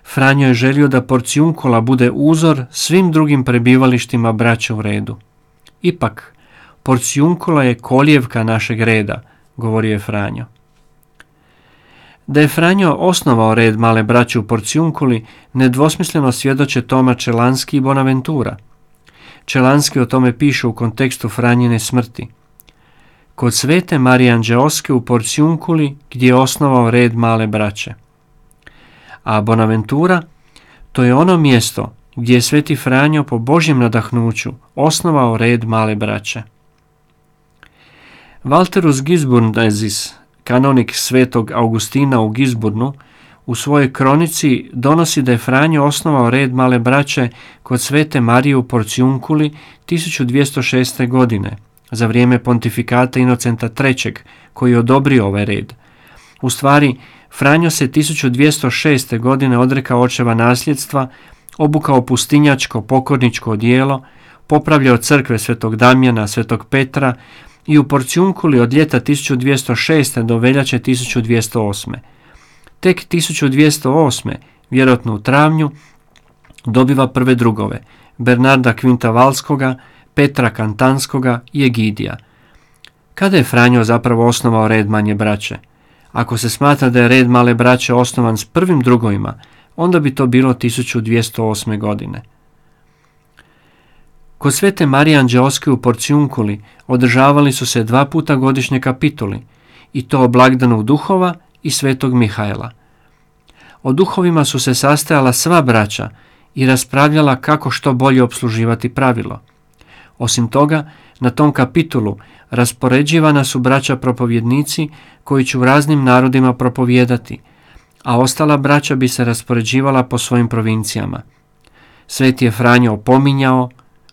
Franjo je želio da porcijunkola bude uzor svim drugim prebivalištima braća u redu. Ipak, porcijunkola je koljevka našeg reda, govorio je Franjo. Da je Franjo osnovao red male braće u Porcijunkuli, nedvosmisleno svjedoče Toma Čelanski i Bonaventura. Čelanski o tome piše u kontekstu Franjine smrti. Kod svete Marije Anđeoske u Porcijunkuli gdje je osnovao red male braće. A Bonaventura, to je ono mjesto gdje je sveti Franjo po Božjem nadahnuću osnovao red male braće. Valterus Gisburnezis, kanonik svetog Augustina u Gizburnu, u svojoj kronici donosi da je Franjo osnovao red male braće kod svete Marije u Porcijunkuli 1206. godine, za vrijeme pontifikata Inocenta III. koji je odobrio ovaj red. U stvari, Franjo se 1206. godine odrekao očeva nasljedstva, obukao pustinjačko pokorničko odijelo, popravljao crkve svetog Damjana, svetog Petra, i u Porcijunkuli od ljeta 1206. do veljače 1208. Tek 1208. vjerojatno u travnju, dobiva prve drugove, Bernarda Kvinta Valskoga, Petra Kantanskoga i Egidija. Kada je Franjo zapravo osnovao red manje braće? Ako se smatra da je red male braće osnovan s prvim drugovima, onda bi to bilo 1208. godine. Kod svete Marije Anđeoske u Porcijunkuli održavali su se dva puta godišnje kapituli, i to o blagdanu duhova i svetog Mihajla. O duhovima su se sastajala sva braća i raspravljala kako što bolje obsluživati pravilo. Osim toga, na tom kapitulu raspoređivana su braća propovjednici koji će u raznim narodima propovijedati, a ostala braća bi se raspoređivala po svojim provincijama. Sveti je Franjo opominjao,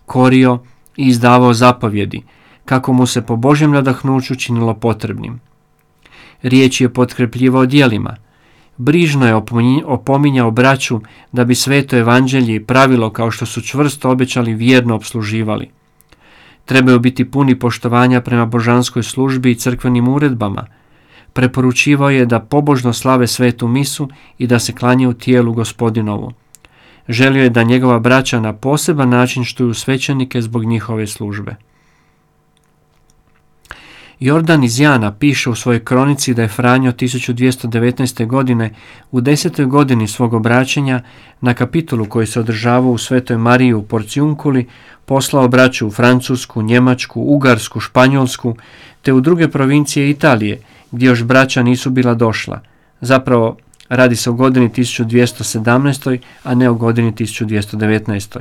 korio i izdavao zapovjedi, kako mu se po Božjem nadahnuću činilo potrebnim. Riječ je potkrepljivao dijelima. Brižno je opominjao braću da bi sveto evanđelje i pravilo kao što su čvrsto obećali vjerno obsluživali. Trebaju biti puni poštovanja prema božanskoj službi i crkvenim uredbama. Preporučivao je da pobožno slave svetu misu i da se klanje u tijelu gospodinovu. Želio je da njegova braća na poseban način štuju svećenike zbog njihove službe. Jordan iz Jana piše u svojoj kronici da je Franjo 1219. godine u desetoj godini svog obraćenja na kapitulu koji se održavao u Svetoj Mariji u Porcijunkuli poslao braću u Francusku, Njemačku, Ugarsku, Španjolsku te u druge provincije Italije gdje još braća nisu bila došla. Zapravo Radi se o godini 1217. a ne o godini 1219.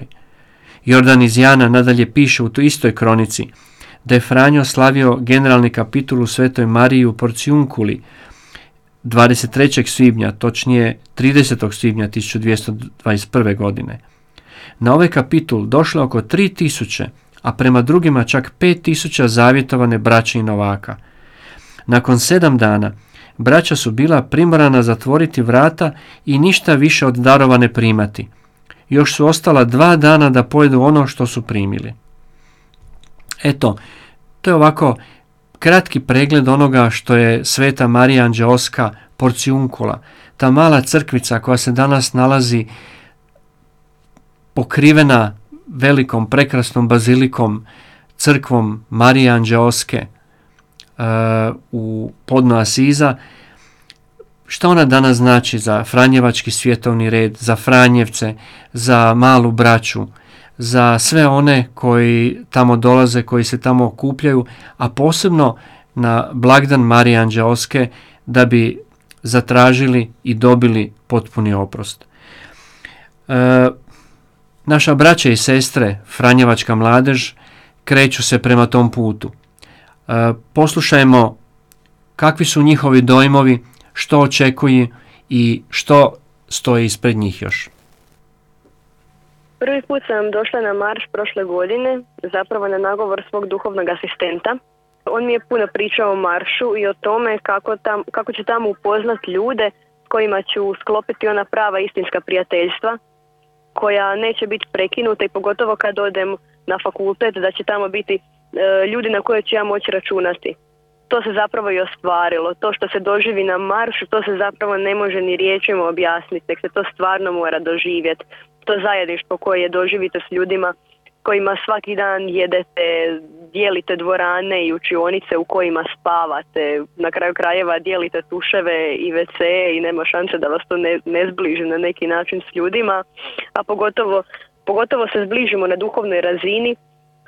Jordan iz Jana nadalje piše u toj istoj kronici da je Franjo slavio generalni kapitul u Svetoj Mariji u Porcijunkuli 23. svibnja, točnije 30. svibnja 1221. godine. Na ovaj kapitul došlo oko 3000, a prema drugima čak 5000 zavjetovane braće i novaka. Nakon sedam dana braća su bila primorana zatvoriti vrata i ništa više od darova ne primati. Još su ostala dva dana da pojedu ono što su primili. Eto, to je ovako kratki pregled onoga što je Sveta Marija Anđeoska Porcijunkula, ta mala crkvica koja se danas nalazi pokrivena velikom prekrasnom bazilikom crkvom Marije Anđeoske, u podno Asiza što ona danas znači za Franjevački svjetovni red, za Franjevce, za malu braću, za sve one koji tamo dolaze, koji se tamo okupljaju, a posebno na blagdan Marije Anđeoske da bi zatražili i dobili potpuni oprost. E, naša braća i sestre, Franjevačka mladež, kreću se prema tom putu. Poslušajmo kakvi su njihovi dojmovi, što očekuju i što stoji ispred njih još. Prvi put sam došla na marš prošle godine, zapravo na nagovor svog duhovnog asistenta. On mi je puno pričao o maršu i o tome kako, tam, kako će tamo upoznat ljude s kojima ću sklopiti ona prava istinska prijateljstva, koja neće biti prekinuta i pogotovo kad odem na fakultet da će tamo biti ljudi na koje ću ja moći računati. To se zapravo i ostvarilo. To što se doživi na maršu, to se zapravo ne može ni riječima objasniti, nek se to stvarno mora doživjeti. To zajedništvo koje doživite s ljudima kojima svaki dan jedete, dijelite dvorane i učionice u kojima spavate, na kraju krajeva dijelite tuševe i WC i nema šanse da vas to ne, ne zbliži na neki način s ljudima, a pogotovo, pogotovo se zbližimo na duhovnoj razini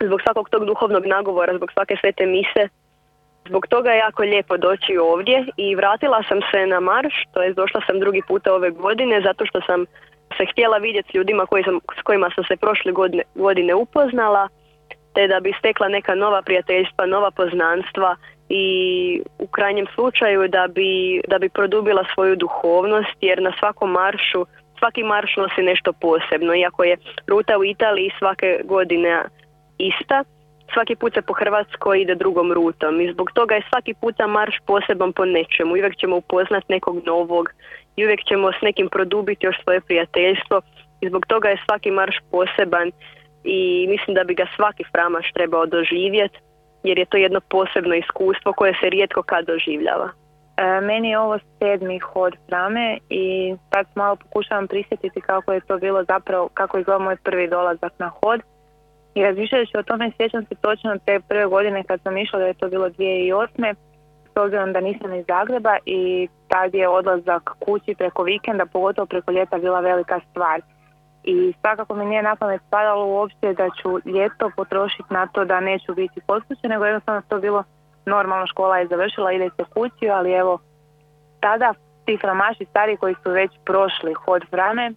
zbog svakog tog duhovnog nagovora, zbog svake svete mise. Zbog toga je jako lijepo doći ovdje i vratila sam se na marš, to je došla sam drugi puta ove godine zato što sam se htjela vidjeti s ljudima koji sam, s kojima sam se prošle godine, godine upoznala, te da bi stekla neka nova prijateljstva, nova poznanstva i u krajnjem slučaju da bi, da bi produbila svoju duhovnost jer na svakom maršu, svaki marš nosi nešto posebno. Iako je ruta u Italiji svake godine ista, svaki put se po Hrvatskoj ide drugom rutom i zbog toga je svaki puta marš poseban po nečemu. Uvijek ćemo upoznat nekog novog i uvijek ćemo s nekim produbiti još svoje prijateljstvo i zbog toga je svaki marš poseban i mislim da bi ga svaki framaš trebao doživjeti jer je to jedno posebno iskustvo koje se rijetko kad doživljava. E, meni je ovo sedmi hod frame i sad malo pokušavam prisjetiti kako je to bilo zapravo, kako je izgledao moj prvi dolazak na hod. I razmišljajući o tome sjećam se točno te prve godine kad sam išla da je to bilo 2008. S obzirom da nisam iz Zagreba i tad je odlazak kući preko vikenda, pogotovo preko ljeta bila velika stvar. I svakako mi nije na pamet padalo uopće da ću ljeto potrošiti na to da neću biti kod nego jednostavno to bilo normalno škola je završila, ide se kući, ali evo tada ti framaši stari koji su već prošli hod vrame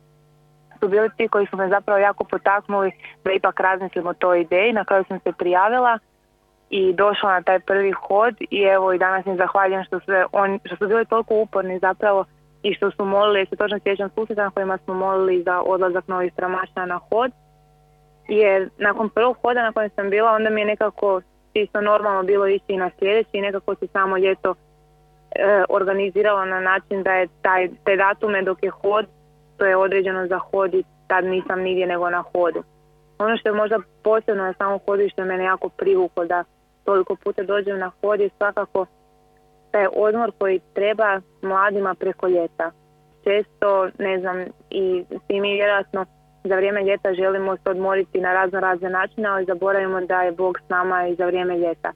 su bili ti koji su me zapravo jako potaknuli da ipak razmislim o toj ideji. Na kraju sam se prijavila i došla na taj prvi hod i evo i danas im zahvaljujem što, sve on, što su bili toliko uporni zapravo i što su molili, se točno sjećam susjeta na kojima smo molili za odlazak novih stramaša na hod. Jer nakon prvog hoda na kojem sam bila onda mi je nekako čisto normalno bilo ići i na sljedeći i nekako se samo ljeto e, organiziralo na način da je taj, te datume dok je hod, to je određeno za hod i tad nisam nigdje nego na hodu. Ono što je možda posebno na samom hodu što je mene jako privuklo da toliko puta dođem na hod je svakako taj odmor koji treba mladima preko ljeta. Često, ne znam, i svi mi vjerojatno za vrijeme ljeta želimo se odmoriti na razno razne načine, ali zaboravimo da je Bog s nama i za vrijeme ljeta.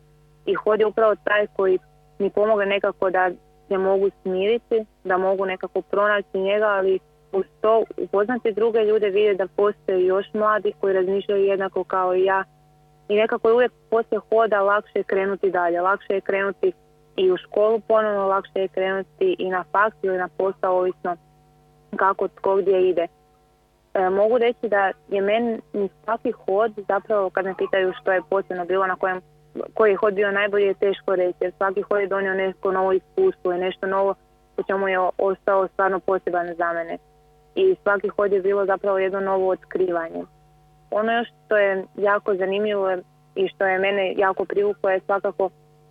I hod je upravo taj koji mi pomogne nekako da se mogu smiriti, da mogu nekako pronaći njega, ali uz to upoznati druge ljude, vidjeti da postoje još mladi koji razmišljaju jednako kao i ja. I nekako je uvijek poslije hoda lakše je krenuti dalje, lakše je krenuti i u školu ponovno, lakše je krenuti i na faks ili na posao, ovisno kako tko gdje ide. E, mogu reći da je meni svaki hod, zapravo kad me pitaju što je posebno bilo, na kojem, koji je hod bio najbolji je teško reći, jer svaki hod je donio nešto novo iskustvo i nešto novo u čemu je ostao stvarno poseban za mene. I svaki hod je bilo zapravo jedno novo otkrivanje. Ono što je jako zanimljivo i što je mene jako privuklo je svakako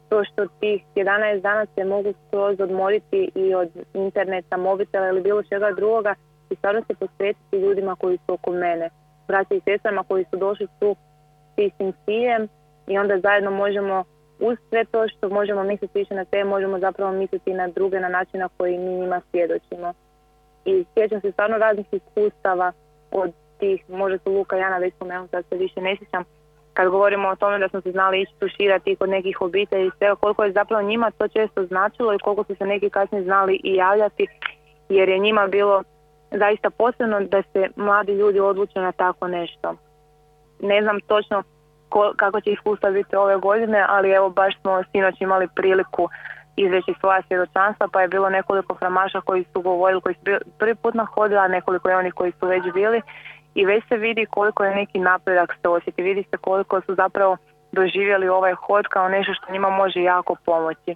to što tih 11 dana se mogu skroz odmoriti i od interneta, mobitela ili bilo čega drugoga i stvarno se posvetiti ljudima koji su oko mene, braći i sestrama koji su došli tu s istim ciljem i onda zajedno možemo uz sve to što možemo misliti više na te, možemo zapravo misliti na druge na način na koji mi njima svjedočimo. I sjećam se stvarno raznih iskustava od tih, možda su Luka i Jana već spomenuli, sad se više ne sjećam, kad govorimo o tome da smo se znali ići tuširati kod nekih obitelji i svega, koliko je zapravo njima to često značilo i koliko su se neki kasnije znali i javljati, jer je njima bilo zaista posebno da se mladi ljudi odluče na tako nešto. Ne znam točno ko- kako će iskustva biti ove godine, ali evo baš smo sinoć imali priliku izreći svoja svjedočanstva, pa je bilo nekoliko framaša koji su govorili, koji su prvi put na hodu, a nekoliko je onih koji su već bili i već se vidi koliko je neki napredak se osjeti, vidi se koliko su zapravo doživjeli ovaj hod kao nešto što njima može jako pomoći.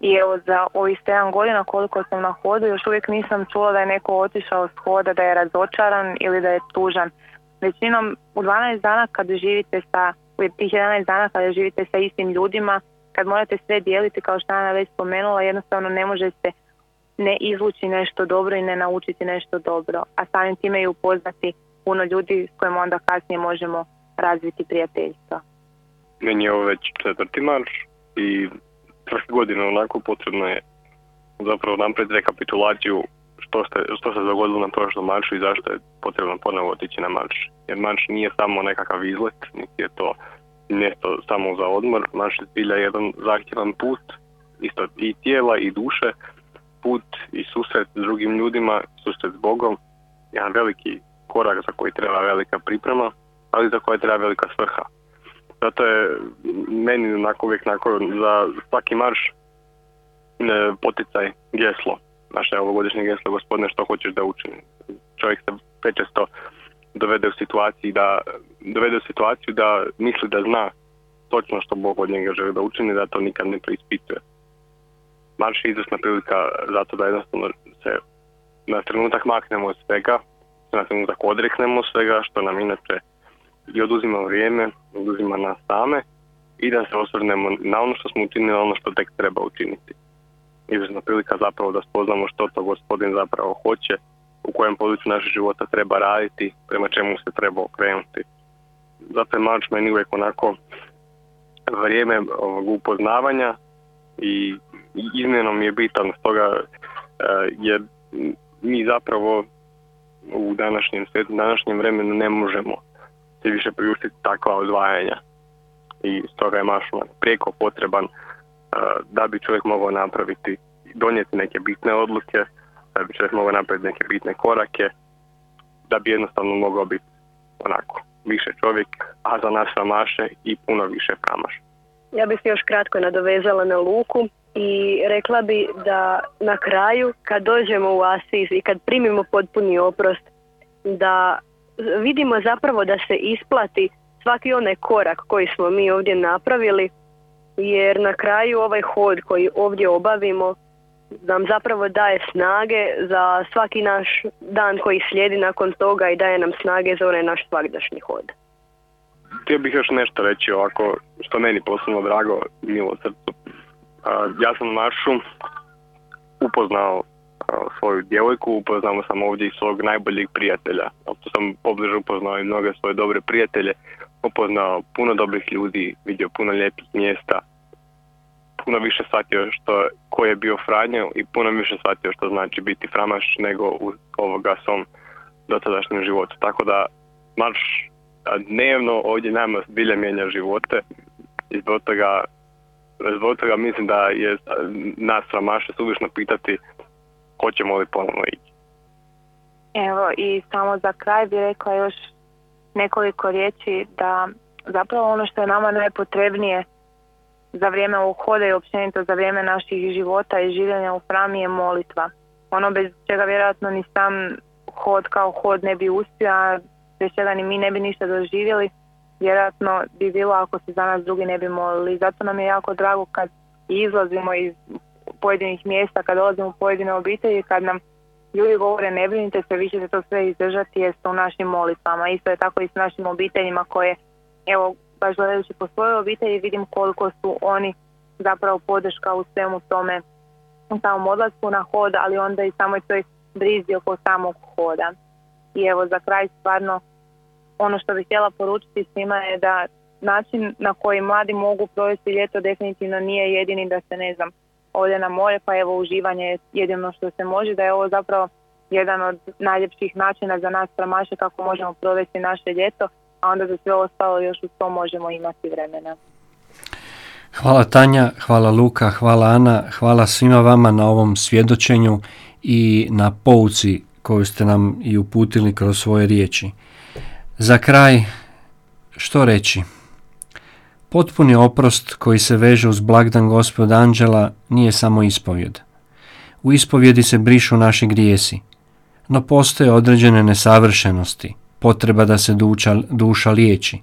I evo za ovih 7 godina koliko sam na hodu još uvijek nisam čula da je neko otišao s hoda da je razočaran ili da je tužan. Većinom u 12 dana kad živite sa, u tih 11 dana kada živite sa istim ljudima, kad morate sve dijeliti kao što Ana već spomenula, jednostavno ne može se ne izvući nešto dobro i ne naučiti nešto dobro, a samim time i upoznati puno ljudi s kojima onda kasnije možemo razviti prijateljstva. Meni je ovo već četvrti marš i svake godine onako potrebno je zapravo napraviti rekapitulaciju što, ste, što se dogodilo na prošlom maršu i zašto je potrebno ponovo otići na marš. Jer marš nije samo nekakav izlet, niti je to mjesto samo za odmor. Marš je zbilja jedan zahtjevan put, isto i tijela i duše, put i susret s drugim ljudima, susret s Bogom, jedan veliki korak za koji treba velika priprema, ali za koje treba velika svrha. Zato je meni onako uvijek nakon za svaki marš e, poticaj geslo. Naše ovogodišnje geslo, gospodine, što hoćeš da učinim. Čovjek se prečesto dovede u situaciji da dovede u situaciju da misli da zna točno što Bog od njega želi da učini, da to nikad ne preispituje. Marš je izvrsna prilika zato da jednostavno se na trenutak maknemo od svega, na trenutak odreknemo svega što nam inače i oduzima vrijeme, oduzima nas same i da se osvrnemo na ono što smo učinili, ono što tek treba učiniti. Izvrsna prilika zapravo da spoznamo što to gospodin zapravo hoće, u kojem području našeg života treba raditi, prema čemu se treba okrenuti. Zato je marš meni uvijek onako vrijeme upoznavanja i iznimno mi je bitan stoga e, jer mi zapravo u današnjem svijetu, današnjem vremenu ne možemo se više priuštiti takva odvajanja i stoga je marš prijeko potreban e, da bi čovjek mogao napraviti donijeti neke bitne odluke, da bi čovjek mogao napraviti neke bitne korake, da bi jednostavno mogao biti onako više čovjek, a za nas maše i puno više pramaš. Ja bih se još kratko nadovezala na Luku i rekla bi da na kraju kad dođemo u Asis i kad primimo potpuni oprost da vidimo zapravo da se isplati svaki onaj korak koji smo mi ovdje napravili jer na kraju ovaj hod koji ovdje obavimo nam zapravo daje snage za svaki naš dan koji slijedi nakon toga i daje nam snage za onaj naš svakdašnji hod. Htio bih još nešto reći ovako što meni posebno drago, milo srcu. Ja sam maršu upoznao svoju djevojku, upoznao sam ovdje i svog najboljeg prijatelja. To sam pobliže upoznao i mnoge svoje dobre prijatelje, upoznao puno dobrih ljudi, vidio puno lijepih mjesta, puno više shvatio što, ko je bio Franjo i puno više shvatio što znači biti framaš nego u ovoga svom dotadašnjem životu. Tako da marš dnevno ovdje nama zbilja mijenja živote i zbog toga, zbog toga mislim da je nas framaše suvišno pitati hoćemo li ponovno ići. Evo i samo za kraj bih rekla još nekoliko riječi da zapravo ono što je nama najpotrebnije za vrijeme ovog hoda i općenito za vrijeme naših života i življenja u frami je molitva. Ono bez čega vjerojatno ni sam hod kao hod ne bi uspio, a bez čega ni mi ne bi ništa doživjeli, vjerojatno bi bilo ako se za nas drugi ne bi molili. Zato nam je jako drago kad izlazimo iz pojedinih mjesta, kad dolazimo u pojedine obitelji, kad nam ljudi govore ne brinite se, vi ćete to sve izdržati jer ste u našim molitvama. Isto je tako i s našim obiteljima koje, evo, baš gledajući po svojoj obitelji vidim koliko su oni zapravo podrška u svemu tome u samom odlasku na hod, ali onda i samoj toj brizi oko samog hoda. I evo za kraj stvarno ono što bih htjela poručiti svima je da način na koji mladi mogu provesti ljeto definitivno nije jedini da se ne znam ode na more pa evo uživanje je jedino što se može da je ovo zapravo jedan od najljepših načina za nas pramaše kako možemo provesti naše ljeto a onda za sve ostalo još uz to možemo imati vremena. Hvala Tanja, hvala Luka, hvala Ana, hvala svima vama na ovom svjedočenju i na pouci koju ste nam i uputili kroz svoje riječi. Za kraj, što reći? Potpuni oprost koji se veže uz blagdan gospod Anđela nije samo ispovjed. U ispovjedi se brišu naši grijesi, no postoje određene nesavršenosti, potreba da se duša, duša liječi.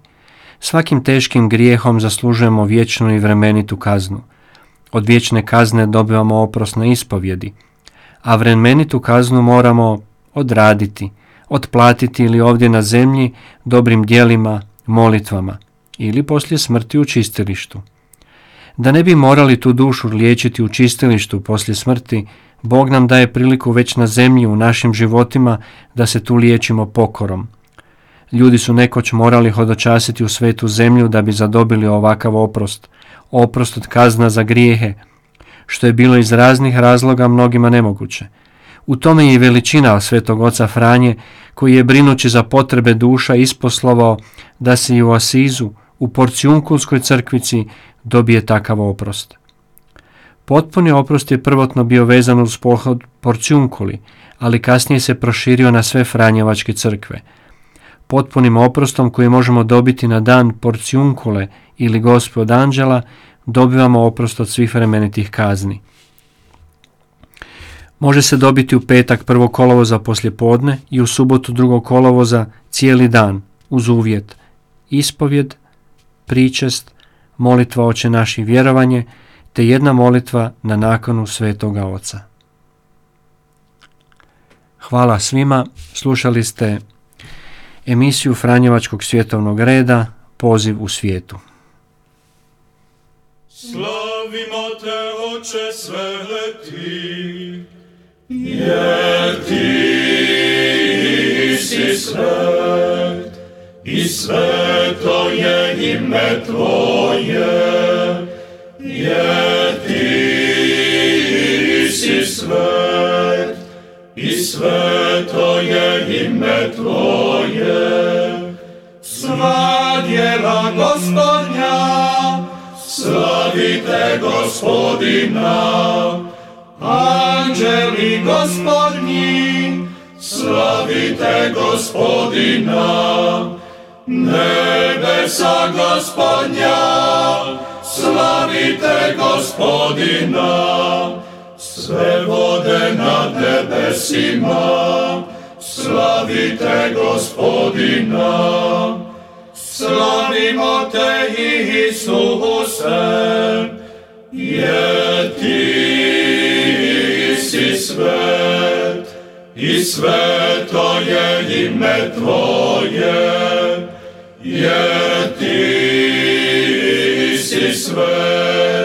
Svakim teškim grijehom zaslužujemo vječnu i vremenitu kaznu. Od vječne kazne dobivamo oprost na ispovjedi, a vremenitu kaznu moramo odraditi, otplatiti ili ovdje na zemlji dobrim dijelima, molitvama ili poslije smrti u čistilištu. Da ne bi morali tu dušu liječiti u čistilištu poslije smrti, Bog nam daje priliku već na zemlji u našim životima da se tu liječimo pokorom. Ljudi su nekoć morali hodočasiti u svetu zemlju da bi zadobili ovakav oprost, oprost od kazna za grijehe, što je bilo iz raznih razloga mnogima nemoguće. U tome je i veličina svetog oca Franje, koji je brinući za potrebe duša isposlovao da se i u Asizu, u Porcijunkulskoj crkvici, dobije takav oprost. Potpuni oprost je prvotno bio vezan uz pohod Porciunkuli, ali kasnije se proširio na sve Franjevačke crkve. Potpunim oprostom koji možemo dobiti na dan Porciunkule ili Gospod Anđela, dobivamo oprost od svih vremenitih kazni. Može se dobiti u petak prvog kolovoza poslje podne i u subotu drugog kolovoza cijeli dan uz uvjet ispovjed, pričest, molitva oče naši vjerovanje te jedna molitva na nakonu svetoga oca. Hvala svima, slušali ste emisiju Franjevačkog svjetovnog reda Poziv u svijetu. Slavimo te, oče sveti, jer ti si svet, i sveto je ime tvoje, jer ti si svet, i sveto je ime tvoje. Sva djela gospodnja, slavite gospodina, anđeli gospodnji, slavite gospodina, nebesa gospodnja, slavite gospodina, sve vode nad nebesima, slavite gospodina. Slavimo te Isuse, jer ti si svet, i sveto je ime tvoje, jer ti si svet,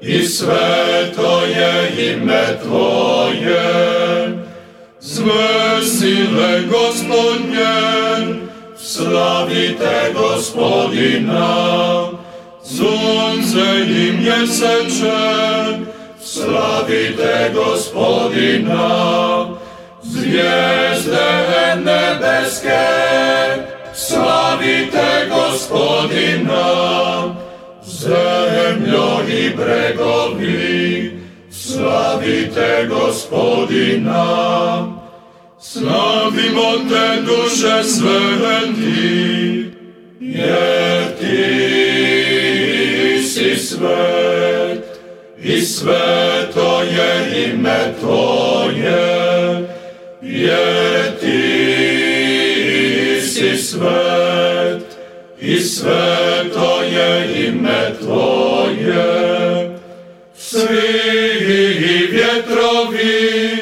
i sveto je ime tvoje. Sve sile gospodnje, slavite gospodina, sunce i mjeseče, slavite gospodina, zvijezde nebeske, slavite gospodina, zemljo i bregovi, slavite gospodina. Slavimo te duše sveti, jer ti si svet, i sveto je ime tvoje, jer ti si svet, i sveto je ime Svi vjetrovi,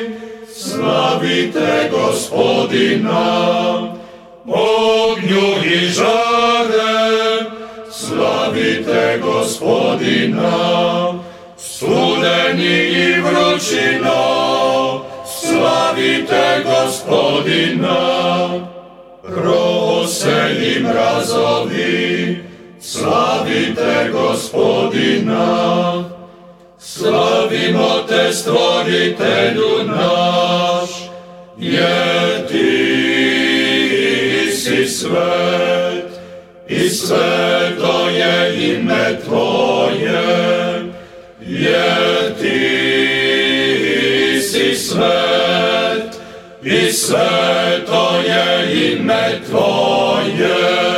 slavite gospodina, ognju i žare, slavite gospodina, studeni i vrućino, slavite gospodina, rose i mrazovi, slavite gospodina, Slavimo te stvoritelju naš, jer ti si svet, i sveto je ime Tvoje, jer Ti si svet i sveto je ime Tvoje.